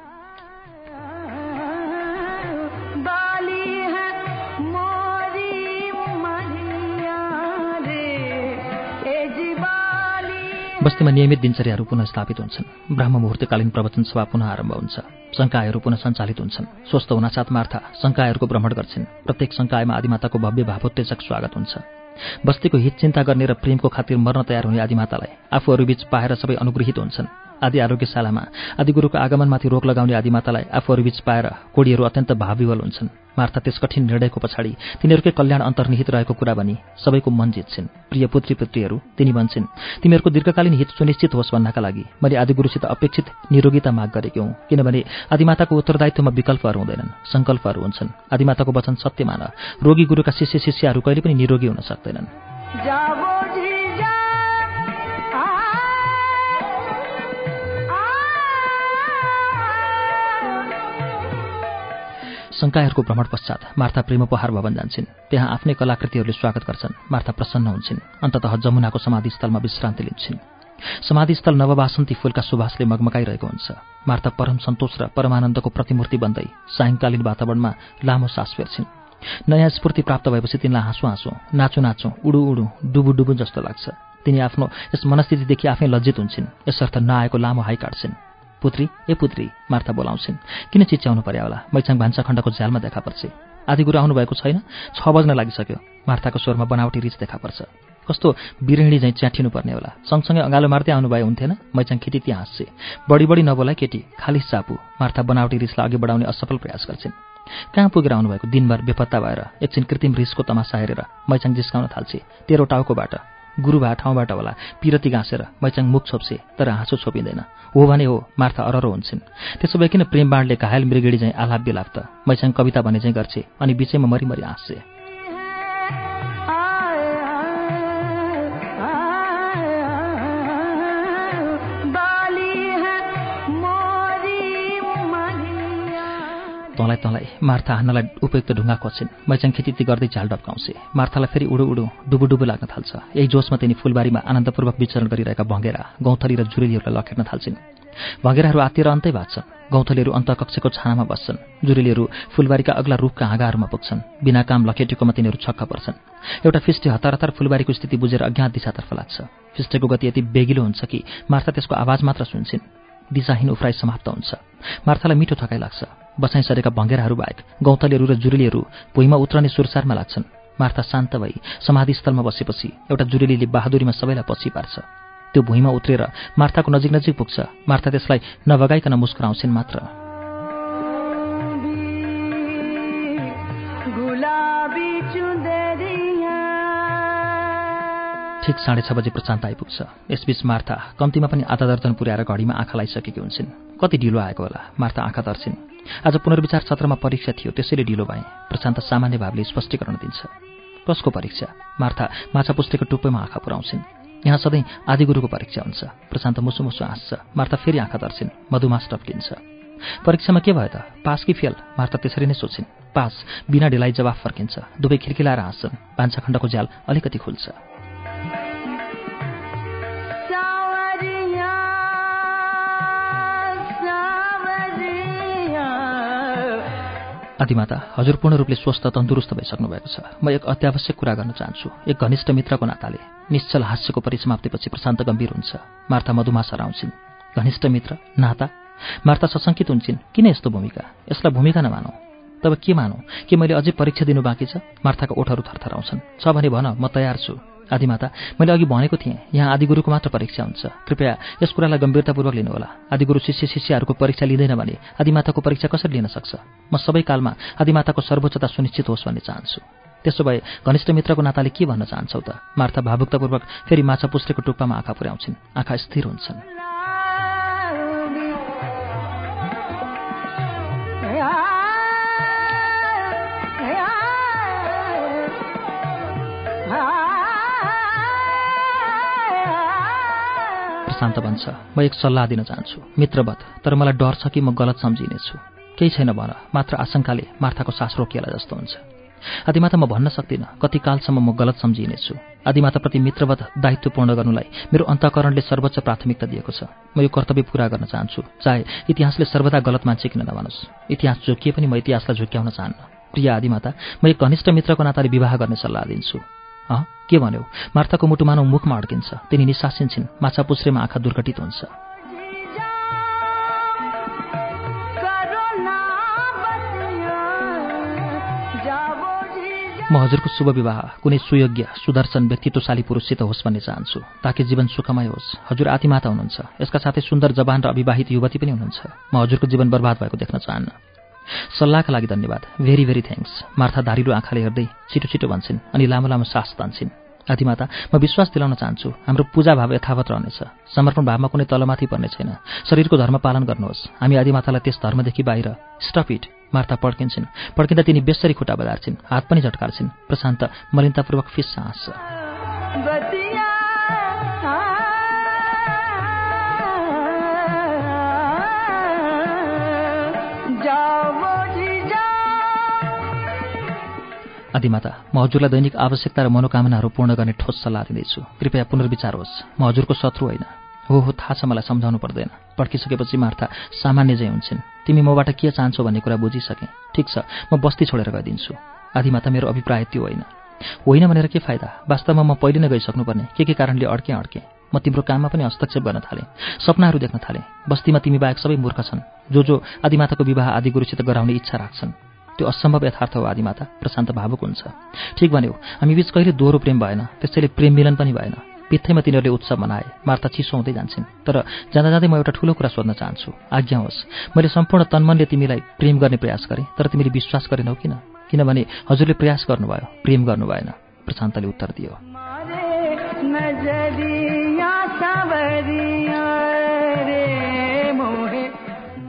बस्तीमा नियमित दिनचर्याहरू पुनः स्थापित हुन्छन्। ब्राह्म मुहुर्तकालीन प्रवचन सभा पुनः आरम्भ हुन्छ। शङ्काहरू पुनः सञ्चालित हुन्छन्। स्वस्थ हुनासाथ मार्था शङ्काहरूको भ्रमण गर्छिन्। प्रत्येक शङ्कायमा आदिमाताको भव्य भावोत्तेजक स्वागत हुन्छ। बस्तीको हित चिन्ता गर्ने र प्रेमको खातिर मर्न तयार हुने आदिमातालाई आफूहरूबीच पाएर सबै अनुग्रहित हुन्छन्। आदि आरोग्यशालामा। आदिगुरुको आगमनमाथि रोक लगाउने आदिमातालाई आफूहरूबीच पाएर कोडीहरू अत्यन्त भावविवल हुन्छन्। मार्था त्यस कठिन निर्णयको पछाडि तिनीहरूकै कल्याण अन्तर्निहित रहेको कुरा भनी सबैको मन जित्छिन्। प्रिय पुत्री पुत्रीहरू तिनी भन्छन् तिमीहरूको दीर्घकालीन हित सुनिश्चित होस् भन्नका लागि मैले आदिगुरुसित अपेक्षित निरोगिता माग गरेको हुँ। किनभने आदिमाताको उत्तरदायित्वमा विकल्पहरू हुँदैनन् सङ्कल्पहरू हुन्छन्। आदिमाताको वचन सत्य मान रोगी गुरुका शिष्य शिष्यहरू कहिले पनि निरोगी हुन सक्दैनन्। शङ्काहरूको भ्रमण पश्चात मार्था प्रेमोपहार भवन जान्छन् त्यहाँ आफ्नै कलाकृतिहरूले स्वागत गर्छन्। मार्था प्रसन्न हुन्छन्। अन्ततः जमुनाको समाधिस्थलमा विश्रान्ति लिन्छन्। समाधिस्थल नववासन्ती फूलका सुभाषले मगमगाइरहेको हुन्छ। मार्था परम सन्तोष र परमानन्दको प्रतिमूर्ति बन्दै सायङ्कालीन वातावरणमा लामो सास फेर्छिन्। नयाँ स्फूर्ति प्राप्त भएपछि तिनलाई हाँसो हाँसो नाचो नाचो उडु उडु डुबु डुबु जस्तो लाग्छ। तिनी आफ्नो यस मनस्थितिदेखि आफै लज्जित हुन्छन्। यसर्थ नआएको लामो हाई काट्छन् पुत्री ए पुत्री मार्था बोलाउँछिन्। किन चिच्याउनु पर्यो होला? मैचाङ भान्सा खण्डको झ्यालमा देखा पर्छ। आदि गुरु आउनुभएको छैन? छ बज्न लागिसक्यो। मार्थाको स्वरमा बनावटी रिच देखा पर्छ। कस्तो बिरहिणी झैँ च्याठिनु पर्ने होला। सँगसँगै अँगालो मार्दै आउनुभयो हुन्थेन? मैचाङ खेती त्यहाँ हाँस्छे। बढी बढी नबोलाइ केटी खाली चापु मार्था बनावटी रिसलाई अघि बढाउने असफल प्रयास गर्छिन्। कहाँ पुगेर आउनुभएको? दिनभर बेपत्ता भएर एकछिन कृत्रिम रिसको तमासा हेरेर मैचाङ जिस्काउन थाल्छे। तेरो टाउकोबाट गुरु भए ठाउँबाट होला। पिरती गाँसेर मैचाङ मुख छोप्से तर हाँसो छोपिँदैन। हो भने हो मार्था अररो हुन्छन्। त्यसो भए किन प्रेम बाणले घायल मृगेडी आलाप बिलाप त मैचाङ कविता भने चाहिँ गर्छे अनि बिचैमा मरिमरि हाँस्छे। तँलाई तँलाई मार्था हान्नलाई उपयुक्त ढुङ्गा खोज्छिन्। मैचाङ खेती गर्दै झाल डप्काउँछे मार्थालाई फेरि उडु उडु डुबु डुबु लाग्न थाल्छ। यही जोसमा तिनी फुलबारीमा आनन्दपूर्वक विचरण गरिरहेका भँगेरा गौथली र जुरेलीहरूलाई लखेट्न थाल्छिन्। भँगेराहरू आत्तिएर अन्तै भाग्छन्। गौथलीहरू अन्तकक्षको छानामा बस्छन्। जुरेलीहरू फुलबारीका अग्ला रुखका हाँगाहरूमा पुग्छन्। बिना काम लखेटेकोमा तिनीहरू छक्क पर्छन्। एउटा फिस्टे हतार हतार फुलबारीको स्थिति बुझेर अज्ञात दिशातर्फ लाग्छ। फिस्टेको गति यति बेगिलो हुन्छ कि मार्था त्यसको आवाज मात्र सुन्छन्। दिशाहीन उफ्राई समाप्त हुन्छ। मार्थालाई मिठो थकाइ लाग्छ। बसाइ सरेका भङ्गेराहरू बाहेक गौतलीहरू र जुरेलीहरू भुइँमा उत्रने सुरसारमा लाग्छन्। मार्था शान्त भई समाधिस्थलमा बसेपछि एउटा जुरेलीले बहादुरीमा सबैलाई पछि पार्छ। त्यो भुइँमा उत्रेर मार्थाको नजिक नजिक पुग्छ। मार्था त्यसलाई नभगाइकन मुस्कुराउँछिन् मात्र। ठिक साढे छ बजे प्रशान्त आइपुग्छ। यसबीच मार्था कम्तीमा पनि आधा दर्जन पुर्याएर घडीमा आँखा लगाइसकेकी हुन्छन्। कति ढिलो आएको होला? मार्था आँखा तर्छिन्। आज पुनर्विचार सत्रमा परीक्षा थियो त्यसैले ढिलो भएँ। प्रशान्त सामान्य भावले स्पष्टीकरण दिन्छ। कसको परीक्षा? मार्था माछा पुस्तेको टुप्पैमा आँखा पुऱ्याउँछिन्। यहाँ सधैँ आदिगुरुको परीक्षा हुन्छ। प्रशान्त मुसु मुसु हाँस्छ। मार्था फेरि आँखा तर्छिन्। मधुमास टप्किन्छ। परीक्षामा के भयो त? पास कि फेल? मार्था त्यसरी नै सोचिन्। पास। बिना ढिलाइ जवाफ फर्किन्छ। दुवै खिर्किलाएर हाँस्छन्। भान्साखण्डको झ्याल अलिकति खुल्छ। आदिमाता हजुर पूर्ण रूपले स्वस्थ तन्दुरुस्त भइसक्नु भएको छ। म एक अत्यावश्यक कुरा गर्न चाहन्छु। एक घनिष्ठ मित्रको नाताले निश्चल हास्यको परिसमाप्तिपछि प्रशान्त गम्भीर हुन्छ। मार्था मधुमा सराउँछिन् घनिष्ठ मित्र नाता मार्था सशङ्कित हुन्छन्। किन यस्तो भूमिका? यसलाई भूमिका नमानौ। तब के मानौ? कि मैले अझै परीक्षा दिनु बाँकी छ? मार्थाका ओठहरू थरथराउँछन्। छ भने भन म तयार छु। आदिमाता मैले अघि भनेको थिएँ यहाँ आदिगुरुको मात्र परीक्षा हुन्छ। कृपया यस कुरालाई गम्भीरतापूर्वक लिनुहोला। आदिगुरु शिष्य शिष्यहरूको परीक्षा लिँदैन भने आदिमाताको परीक्षा कसरी लिन सक्छ? म सबै कालमा आदिमाताको सर्वोच्चता सुनिश्चित होस् भन्ने चाहन्छु। त्यसो भए घनिष्ठ मित्रको नाताले के भन्न चाहन्छौ त? मार्था भावुकतापूर्वक फेरि माछा पुस्रेको टुप्पामा आँखा पुर्याउँछिन्। आँखा स्थिर हुन्छन्। शान्त भन्छ म एक सल्लाह दिन चाहन्छु। मित्रवत तर मलाई डर छ कि म गलत सम्झिनेछु। केही छैन भन मात्र आशंकाले मार्थाको सास रोकिएला जस्तो हुन्छ। आदिमाता म भन्न सक्दिनँ कति कालसम्म म गलत सम्झिनेछु। आदिमाताप्रति मित्रवत दायित्व पूर्ण गर्नुलाई मेरो अन्तकरणले सर्वोच्च प्राथमिकता दिएको छ। म यो कर्तव्य पुरा गर्न चाहन्छु। चाहे इतिहासले सर्वदा गलत मान्छे किन नभनोस् इतिहास झुकिए पनि म इतिहासलाई झुक्याउन चाहन्न। प्रिय आदिमाता म एक घनिष्ठ मित्रको नाताले विवाह गर्ने सल्लाह दिन्छु। अँ के भन्यो? मार्थाको मुटु मानव मुखमा अड्किन्छ। तिनी निसासिन्छन् माछा पुछ्रेमा आँखा दुर्घटित हुन्छ। म हजुरको शुभ विवाह। कुनै सुयोग्य सुदर्शन व्यक्तित्वशाली पुरुषसित होस् भन्ने चाहन्छु। ताकि जीवन सुखमय होस्। हजुर आतिमाता हुनुहुन्छ। यसका साथै सुन्दर जवान र अविवाहित युवती पनि हुनुहुन्छ। म हजुरको जीवन बर्बाद भएको देख्न चाहन्न। सल्लाहका लागि धन्यवाद। भेरी भेरी थ्याङ्क्स मार्था धारिलो आँखाले हेर्दै छिटो छिटो भन्छन् अनि लामो लामो सास तान्छन्। आदिमाता म विश्वास दिलाउन चाहन्छु हाम्रो पूजा भाव यथावत रहनेछ। समर्पण भावमा कुनै तलमाथि पर्ने छैन। शरीरको धर्म पालन गर्नुहोस्। हामी आदिमातालाई त्यस धर्मदेखि बाहिर। स्टप इट मार्ता पड्किन्छन्। पड्किँदा तिनी बेसरी खुट्टा बजार्छिन् हात पनि झट्कार्छिन्। प्रशान्त मलिनतापूर्वक फिस सास। आदिमाता म हजुरलाई दैनिक आवश्यकता र मनोकामनाहरू पूर्ण गर्ने ठोस सल्लाह दिँदैछु। कृपया पुनर्विचार होस्। म हजुरको शत्रु होइन। हो हो थाहा छ मलाई सम्झाउनु पर्दैन। पड्किसकेपछि मार्था सामान्य चाहिँ हुन्छन्। तिमी मबाट के चाहन्छौ भन्ने कुरा बुझिसकेँ। ठिक छ म बस्ती छोडेर गइदिन्छु। आदिमाता मेरो अभिप्राय त्यो होइन। होइन भनेर के फाइदा? वास्तवमा म पहिले नै गइसक्नुपर्ने। के के कारणले अड्केँ अड्केँ। म तिम्रो काममा पनि हस्तक्षेप गर्न थालेँ। सपनाहरू देख्न थालेँ। बस्तीमा तिमी बाहेक सबै मूर्ख छन्। जो जो आदिमाताको विवाह आदि गुरुसित गराउने इच्छा राख्छन्। त्यो असम्भव यथार्थ हो आदिमाता प्रशान्त भावुक हुन्छ। ठिक भन्यो हामी बिच कहिले दोहोरो प्रेम भएन त्यसैले प्रेम मिलन पनि भएन। पित्थैमा तिनीहरूले उत्सव मनाए मार्ता चिसो हुँदै जान्छन्। तर जाँदा जाँदै म एउटा ठुलो कुरा सोध्न चाहन्छु। आज्ञा होस् मैले सम्पूर्ण तन्मनले तिमीलाई प्रेम गर्ने प्रयास गरेँ तर तिमीले विश्वास गरेनौ किन? किनभने हजुरले प्रयास गर्नुभयो प्रेम गर्नु भएन। प्रशान्तले उत्तर दियो।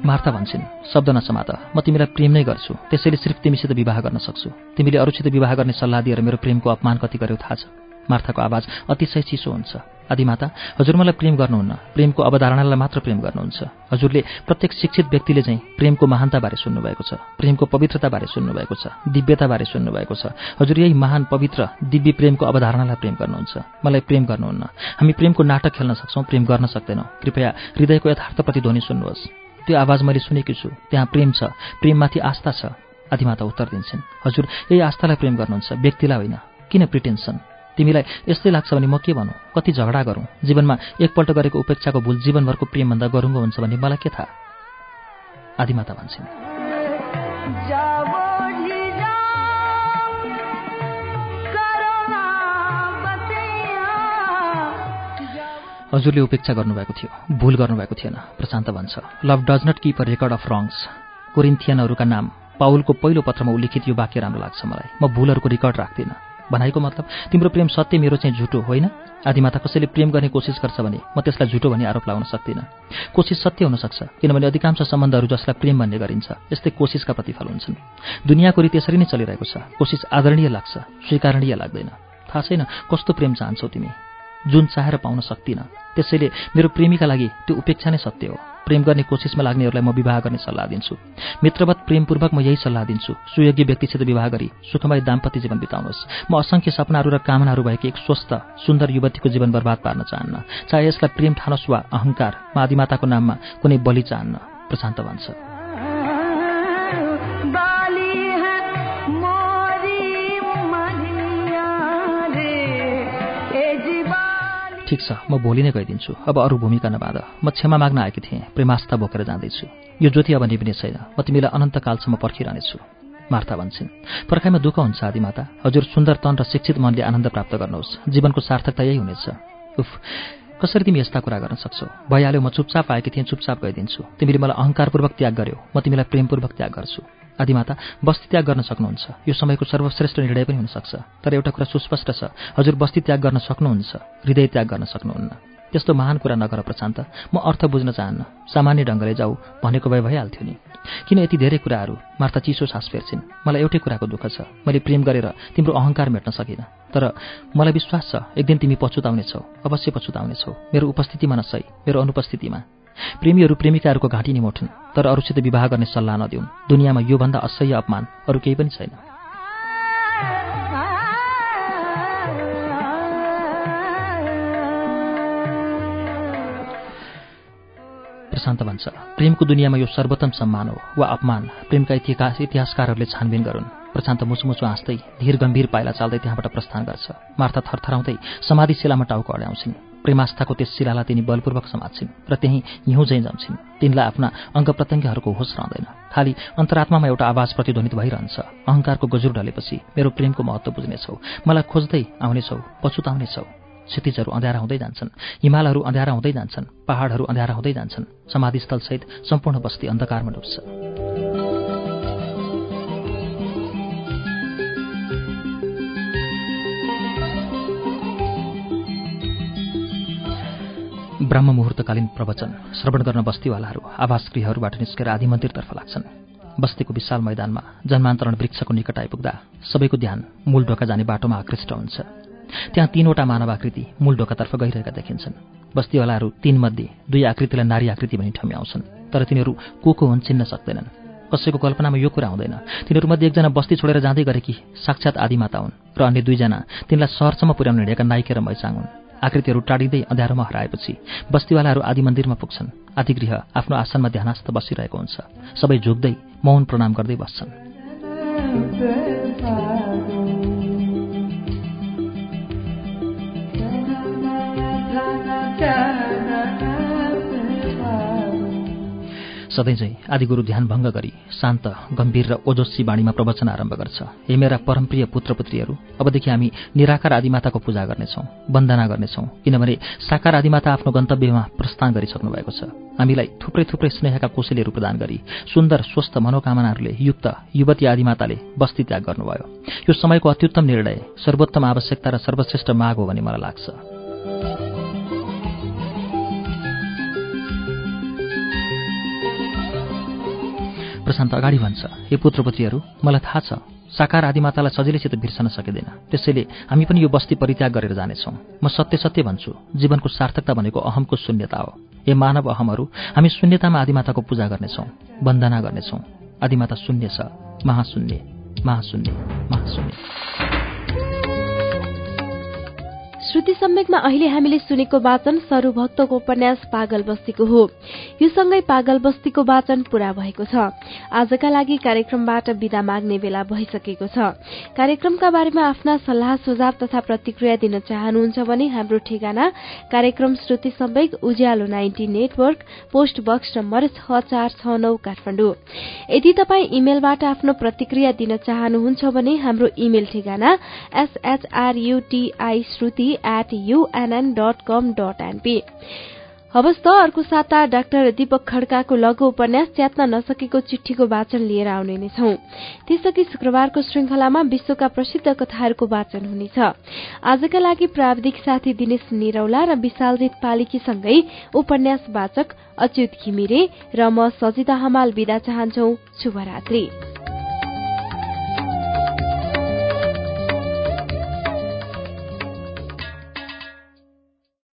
मार्ता भन्छन्। शब्द नसमात। म तिमीलाई प्रेम नै गर्छु। त्यसैले सिर्फ तिमीसित विवाह गर्न सक्छु। तिमीले अरूसित विवाह गर्ने सल्लाह दिएर मेरो प्रेमको अपमान कति गर्यो थाहा छ। मार्थाको आवाज अतिशय चिसो हुन्छ। आदिमाता हजुर मलाई प्रेम गर्नुहुन्न। प्रेमको अवधारणालाई मात्र प्रेम गर्नुहुन्छ। हजुरले प्रत्येक शिक्षित व्यक्तिले चाहिँ प्रेमको महानताबारे सुन्नुभएको छ। प्रेमको पवित्रताबारे सुन्नुभएको छ। दिव्यताबारे सुन्नुभएको छ। हजुर यही महान पवित्र दिव्य प्रेमको अवधारणालाई प्रेम गर्नुहुन्छ। मलाई प्रेम गर्नुहुन्न। हामी प्रेमको नाटक खेल्न सक्छौँ प्रेम गर्न सक्दैनौँ। कृपया हृदयको यथार्थप्रति ध्वनि सुन्नुहोस्। त्यो आवाज मैले सुनेकी छु। त्यहाँ प्रेम छ। प्रेममाथि आस्था छ। आदिमाता उत्तर दिन्छन्। हजुर यही आस्थालाई प्रेम गर्नुहुन्छ। व्यक्तिलाई होइन। किन प्रिटेन्सन? तिमीलाई यस्तै लाग्छ भने म के भनौँ? कति झगडा गरौँ? जीवनमा एकपल्ट गरेको उपेक्षाको भुल जीवनभरको प्रेमभन्दा गरुङ्गो हुन्छ भन्ने मलाई के थाहा? आदिमाता भन्छन्। हजुरले उपेक्षा गर्नुभएको थियो। भुल गर्नुभएको थिएन प्रशान्त भन्छ। Love does not keep a record of wrongs कोरिन्थियनहरूका नाम पाउलको पहिलो पत्रमा उल्लिखित यो वाक्य राम्रो लाग्छ मलाई। म भुलहरूको रेकर्ड राख्दिनँ। भनाइको मतलब तिम्रो प्रेम सत्य मेरो चाहिँ झुटो होइन? आदिमाता कसैले प्रेम गर्ने कोसिस गर्छ भने म त्यसलाई झुटो भनी आरोप लगाउन सक्दिनँ। कोसिस सत्य हुनसक्छ किनभने अधिकांश सम्बन्धहरू जसलाई प्रेम भन्ने गरिन्छ यस्तै कोसिसका प्रतिफल हुन्छन्। दुनियाँको रीति यसरी नै चलिरहेको छ। कोसिस आदरणीय लाग्छ स्वीकारणीय लाग्दैन। थाहा छैन कस्तो प्रेम चाहन्छौ तिमी? जुन चाहेर पाउन सक्दिनँ त्यसैले मेरो प्रेमीका लागि त्यो उपेक्षा नै सत्य हो। प्रेम गर्ने कोसिसमा लाग्नेहरूलाई म विवाह गर्ने सल्लाह दिन्छु। मित्रवत प्रेमपूर्वक म यही सल्लाह दिन्छु। सुयोग्य व्यक्तिसित विवाह गरी सुखमय दाम्पत्य जीवन बिताउनुहोस् म असङ्ख्य सपनाहरू र कामनाहरू भएकी एक स्वस्थ सुन्दर युवतीको जीवन बर्बाद पार्न चाहन्न। चाहे यसलाई प्रेम ठानोस् वा अहङ्कार म आदिमाताको नाममा कुनै बलि चाहन्न। प्रशान्त भन्छ ठिक छ म भोलि नै गइदिन्छु। अब अरू भूमिका नबाँध म क्षमा माग्न आएकी थिएँ प्रेमास्था बोकेर जाँदैछु। यो ज्योति अब निभिने छैन। म तिमीलाई अनन्तकालसम्म पर्खिरहनेछु। मार्था भन्छन्। पर्खाइमा दुःख हुन्छ आदिमाता हजुर सुन्दर तन र शिक्षित मनले आनन्द प्राप्त गर्नुहोस्। जीवनको सार्थकता यही हुनेछ। उफ! कसरी तिमी यस्ता कुरा गर्न सक्छौ? भइहाल्यो म चुपचाप आएकी थिएँ चुपचाप गइदिन्छु। तिमीले मलाई अहङ्कारपूर्वक त्याग गर्यो। म तिमीलाई प्रेमपूर्वक त्याग गर्छु। आदिमाता बस्ती त्याग गर्न सक्नुहुन्छ। यो समयको सर्वश्रेष्ठ निर्णय पनि हुनसक्छ। तर एउटा कुरा सुस्पष्ट छ। हजुर बस्ती त्याग गर्न सक्नुहुन्छ। हृदय त्याग गर्न सक्नुहुन्न। त्यस्तो महान कुरा नगर प्रशान्त। म अर्थ बुझ्न चाहन्न। सामान्य ढङ्गले जाऊ भनेको भए भइहाल्थ्यो नि। किन यति धेरै कुराहरू? मार्ता चिसो सास फेर्छिन्। मलाई एउटै कुराको दुःख छ। मैले प्रेम गरेर तिम्रो अहङ्कार मेट्न सकिनँ। तर मलाई विश्वास छ। एक दिन तिमी पछुताउनेछौ अवश्य पछुताउनेछौ मेरो उपस्थितिमा नसही मेरो अनुपस्थितिमा। प्रेमीहरू प्रेमिकाहरूको घाँटी निमोठुन् तर अरूसित विवाह गर्ने सल्लाह नदिउन्। दुनियाँमा योभन्दा असह्य अपमान अरू केही पनि छैन। प्रशान्त भन्छ प्रेमको दुनियाँमा यो सर्वोत्तम सम्मान हो वा अपमान? प्रेमका इतिहास इतिहासकारहरूले छानबिन गरून्। प्रशान्त मुसुमुसु हाँस्दै धीर गम्भीर पाइला चाल्दै त्यहाँबाट प्रस्थान गर्छ। मार्था थरथराउँदै समाधि सेलामा टाउको अड्याउँछिन्। प्रेमास्थाको त्यस शिलालाई तिनी बलपूर्वक समात्छिन् र त्यहीँ हिउँ झैँ जम्छिन्। तिनलाई आफ्ना अङ्ग प्रत्यङ्गहरूको होस रहँदैन। खालि अन्तरात्मामा एउटा आवाज प्रतिध्वनित भइरहन्छ। अहङ्कारको गजुर ढलेपछि मेरो प्रेमको महत्व बुझ्नेछौ। मलाई खोज्दै आउनेछौ पछुताउनेछौ क्षतिजहरू अँध्यारा हुँदै जान्छन्। हिमालहरू अँध्यारा हुँदै जान्छन्। पहाडहरू अँध्यारा हुँदै जान्छन्। समाधिस्थलसहित सम्पूर्ण बस्ती अन्धकारमा डुब्छ। ब्रह्म मुहुर्तकालीन प्रवचन श्रवण गर्न बस्तीवालाहरू आवास गृहहरूबाट निस्केर आदि मन्दिरतर्फ लाग्छन्। बस्तीको विशाल मैदानमा जन्मान्तरण वृक्षको निकट आइपुग्दा सबैको ध्यान मूल ढोका जाने बाटोमा आकृष्ट हुन्छ। त्यहाँ तीनवटा मानव आकृति मूल ढोकातर्फ गइरहेका देखिन्छन्। बस्तीवालाहरू तीनमध्ये दुई आकृतिलाई नारी आकृति भनी ठम्याउँछन् तर तिनीहरू को को हुन् चिन्न सक्दैनन्। कसैको कल्पनामा यो कुरा हुँदैन। तिनीहरूमध्ये एकजना बस्ती छोडेर जाँदै गरेकी साक्षात् आदिमाता हुन् र अन्य दुईजना तिनलाई सहरसम्म पुर्याउन हिँडेका नाइके र मैचाङ हुन्। आकृतिहरू टाढिँदै अँध्यारोमा हराएपछि बस्तीवालाहरू आदि मन्दिरमा पुग्छन्। आदिगृह आफ्नो आसनमा ध्यानस्थ बसिरहेको हुन्छ। सबै झुक्दै मौन प्रणाम गर्दै बस्छन्। सधैँ चाहिँ आदिगुरु ध्यान भङ्ग गरी शान्त गम्भीर र ओजस्वी बाणीमा प्रवचन आरम्भ गर्छ। हे मेरा परमप्रिय पुत्रपुत्रीहरू अबदेखि हामी निराकार आदिमाताको पूजा गर्नेछौँ वन्दना गर्नेछौँ किनभने साकार आदिमाता आफ्नो गन्तव्यमा प्रस्थान गरिसक्नु भएको छ। हामीलाई थुप्रै थुप्रै स्नेहका कोसेलीहरू प्रदान गरी सुन्दर स्वस्थ मनोकामनाहरूले युक्त युवती आदिमाताले बस्ती त्याग गर्नुभयो। यो समयको अत्युत्तम निर्णय सर्वोत्तम आवश्यकता र सर्वश्रेष्ठ माग हो भन्ने मलाई लाग्छ। प्रशान्त अगाडि भन्छ हे पुत्रपुत्रीहरू मलाई थाहा छ साकार आदिमातालाई सजिलैसित बिर्सन सकिँदैन। त्यसैले हामी पनि यो बस्ती परित्याग गरेर जानेछौँ। म सत्य सत्य भन्छु जीवनको सार्थकता भनेको अहमको शून्यता हो। हे मानव अहमहरू हामी शून्यतामा आदिमाताको पूजा गर्नेछौँ वन्दना गर्नेछौँ। आदिमाता शून्य छ महाशून्य महाशून्य महाशून्य। श्रुति सम्वेकमा अहिले हामीले सुनेको वाचन सरूभक्तको उपन्यास पागल बस्तीको हो। यो सँगै पागल बस्तीको वाचन पूरा भएको छ। आजका लागि कार्यक्रमबाट विदा माग्ने बेला भइसकेको छ। कार्यक्रमका बारेमा आफ्ना सल्लाह सुझाव तथा प्रतिक्रिया दिन चाहनुहुन्छ भने हाम्रो ठेगाना कार्यक्रम Shruti Samvek Ujyaalo ninety network post box number छ चार छ नौ काठमाडौँ। यदि तपाईँ इमेलबाट आफ्नो प्रतिक्रिया दिन चाहनुहुन्छ भने हाम्रो इमेल ठेगाना एसएचआरयूटीआई श्रुति एट युएनएन हवस् त अर्को साता डाक्टर दीपक खड्काको लघु उपन्यास च्यात्न नसकेको चिठीको वाचन लिएर आउने नै छौं। त्यसअघि शुक्रबारको श्रृंखलामा विश्वका प्रसिद्ध कथाहरूको वाचन हुनेछ। आजका लागि प्राविधिक साथी दिनेश निरौला र विशालजित पालिकीसँगै उपन्यास वाचक अच्युत घिमिरे र म सजिता हमाल विदा चाहन्छौ। शुभरात्री।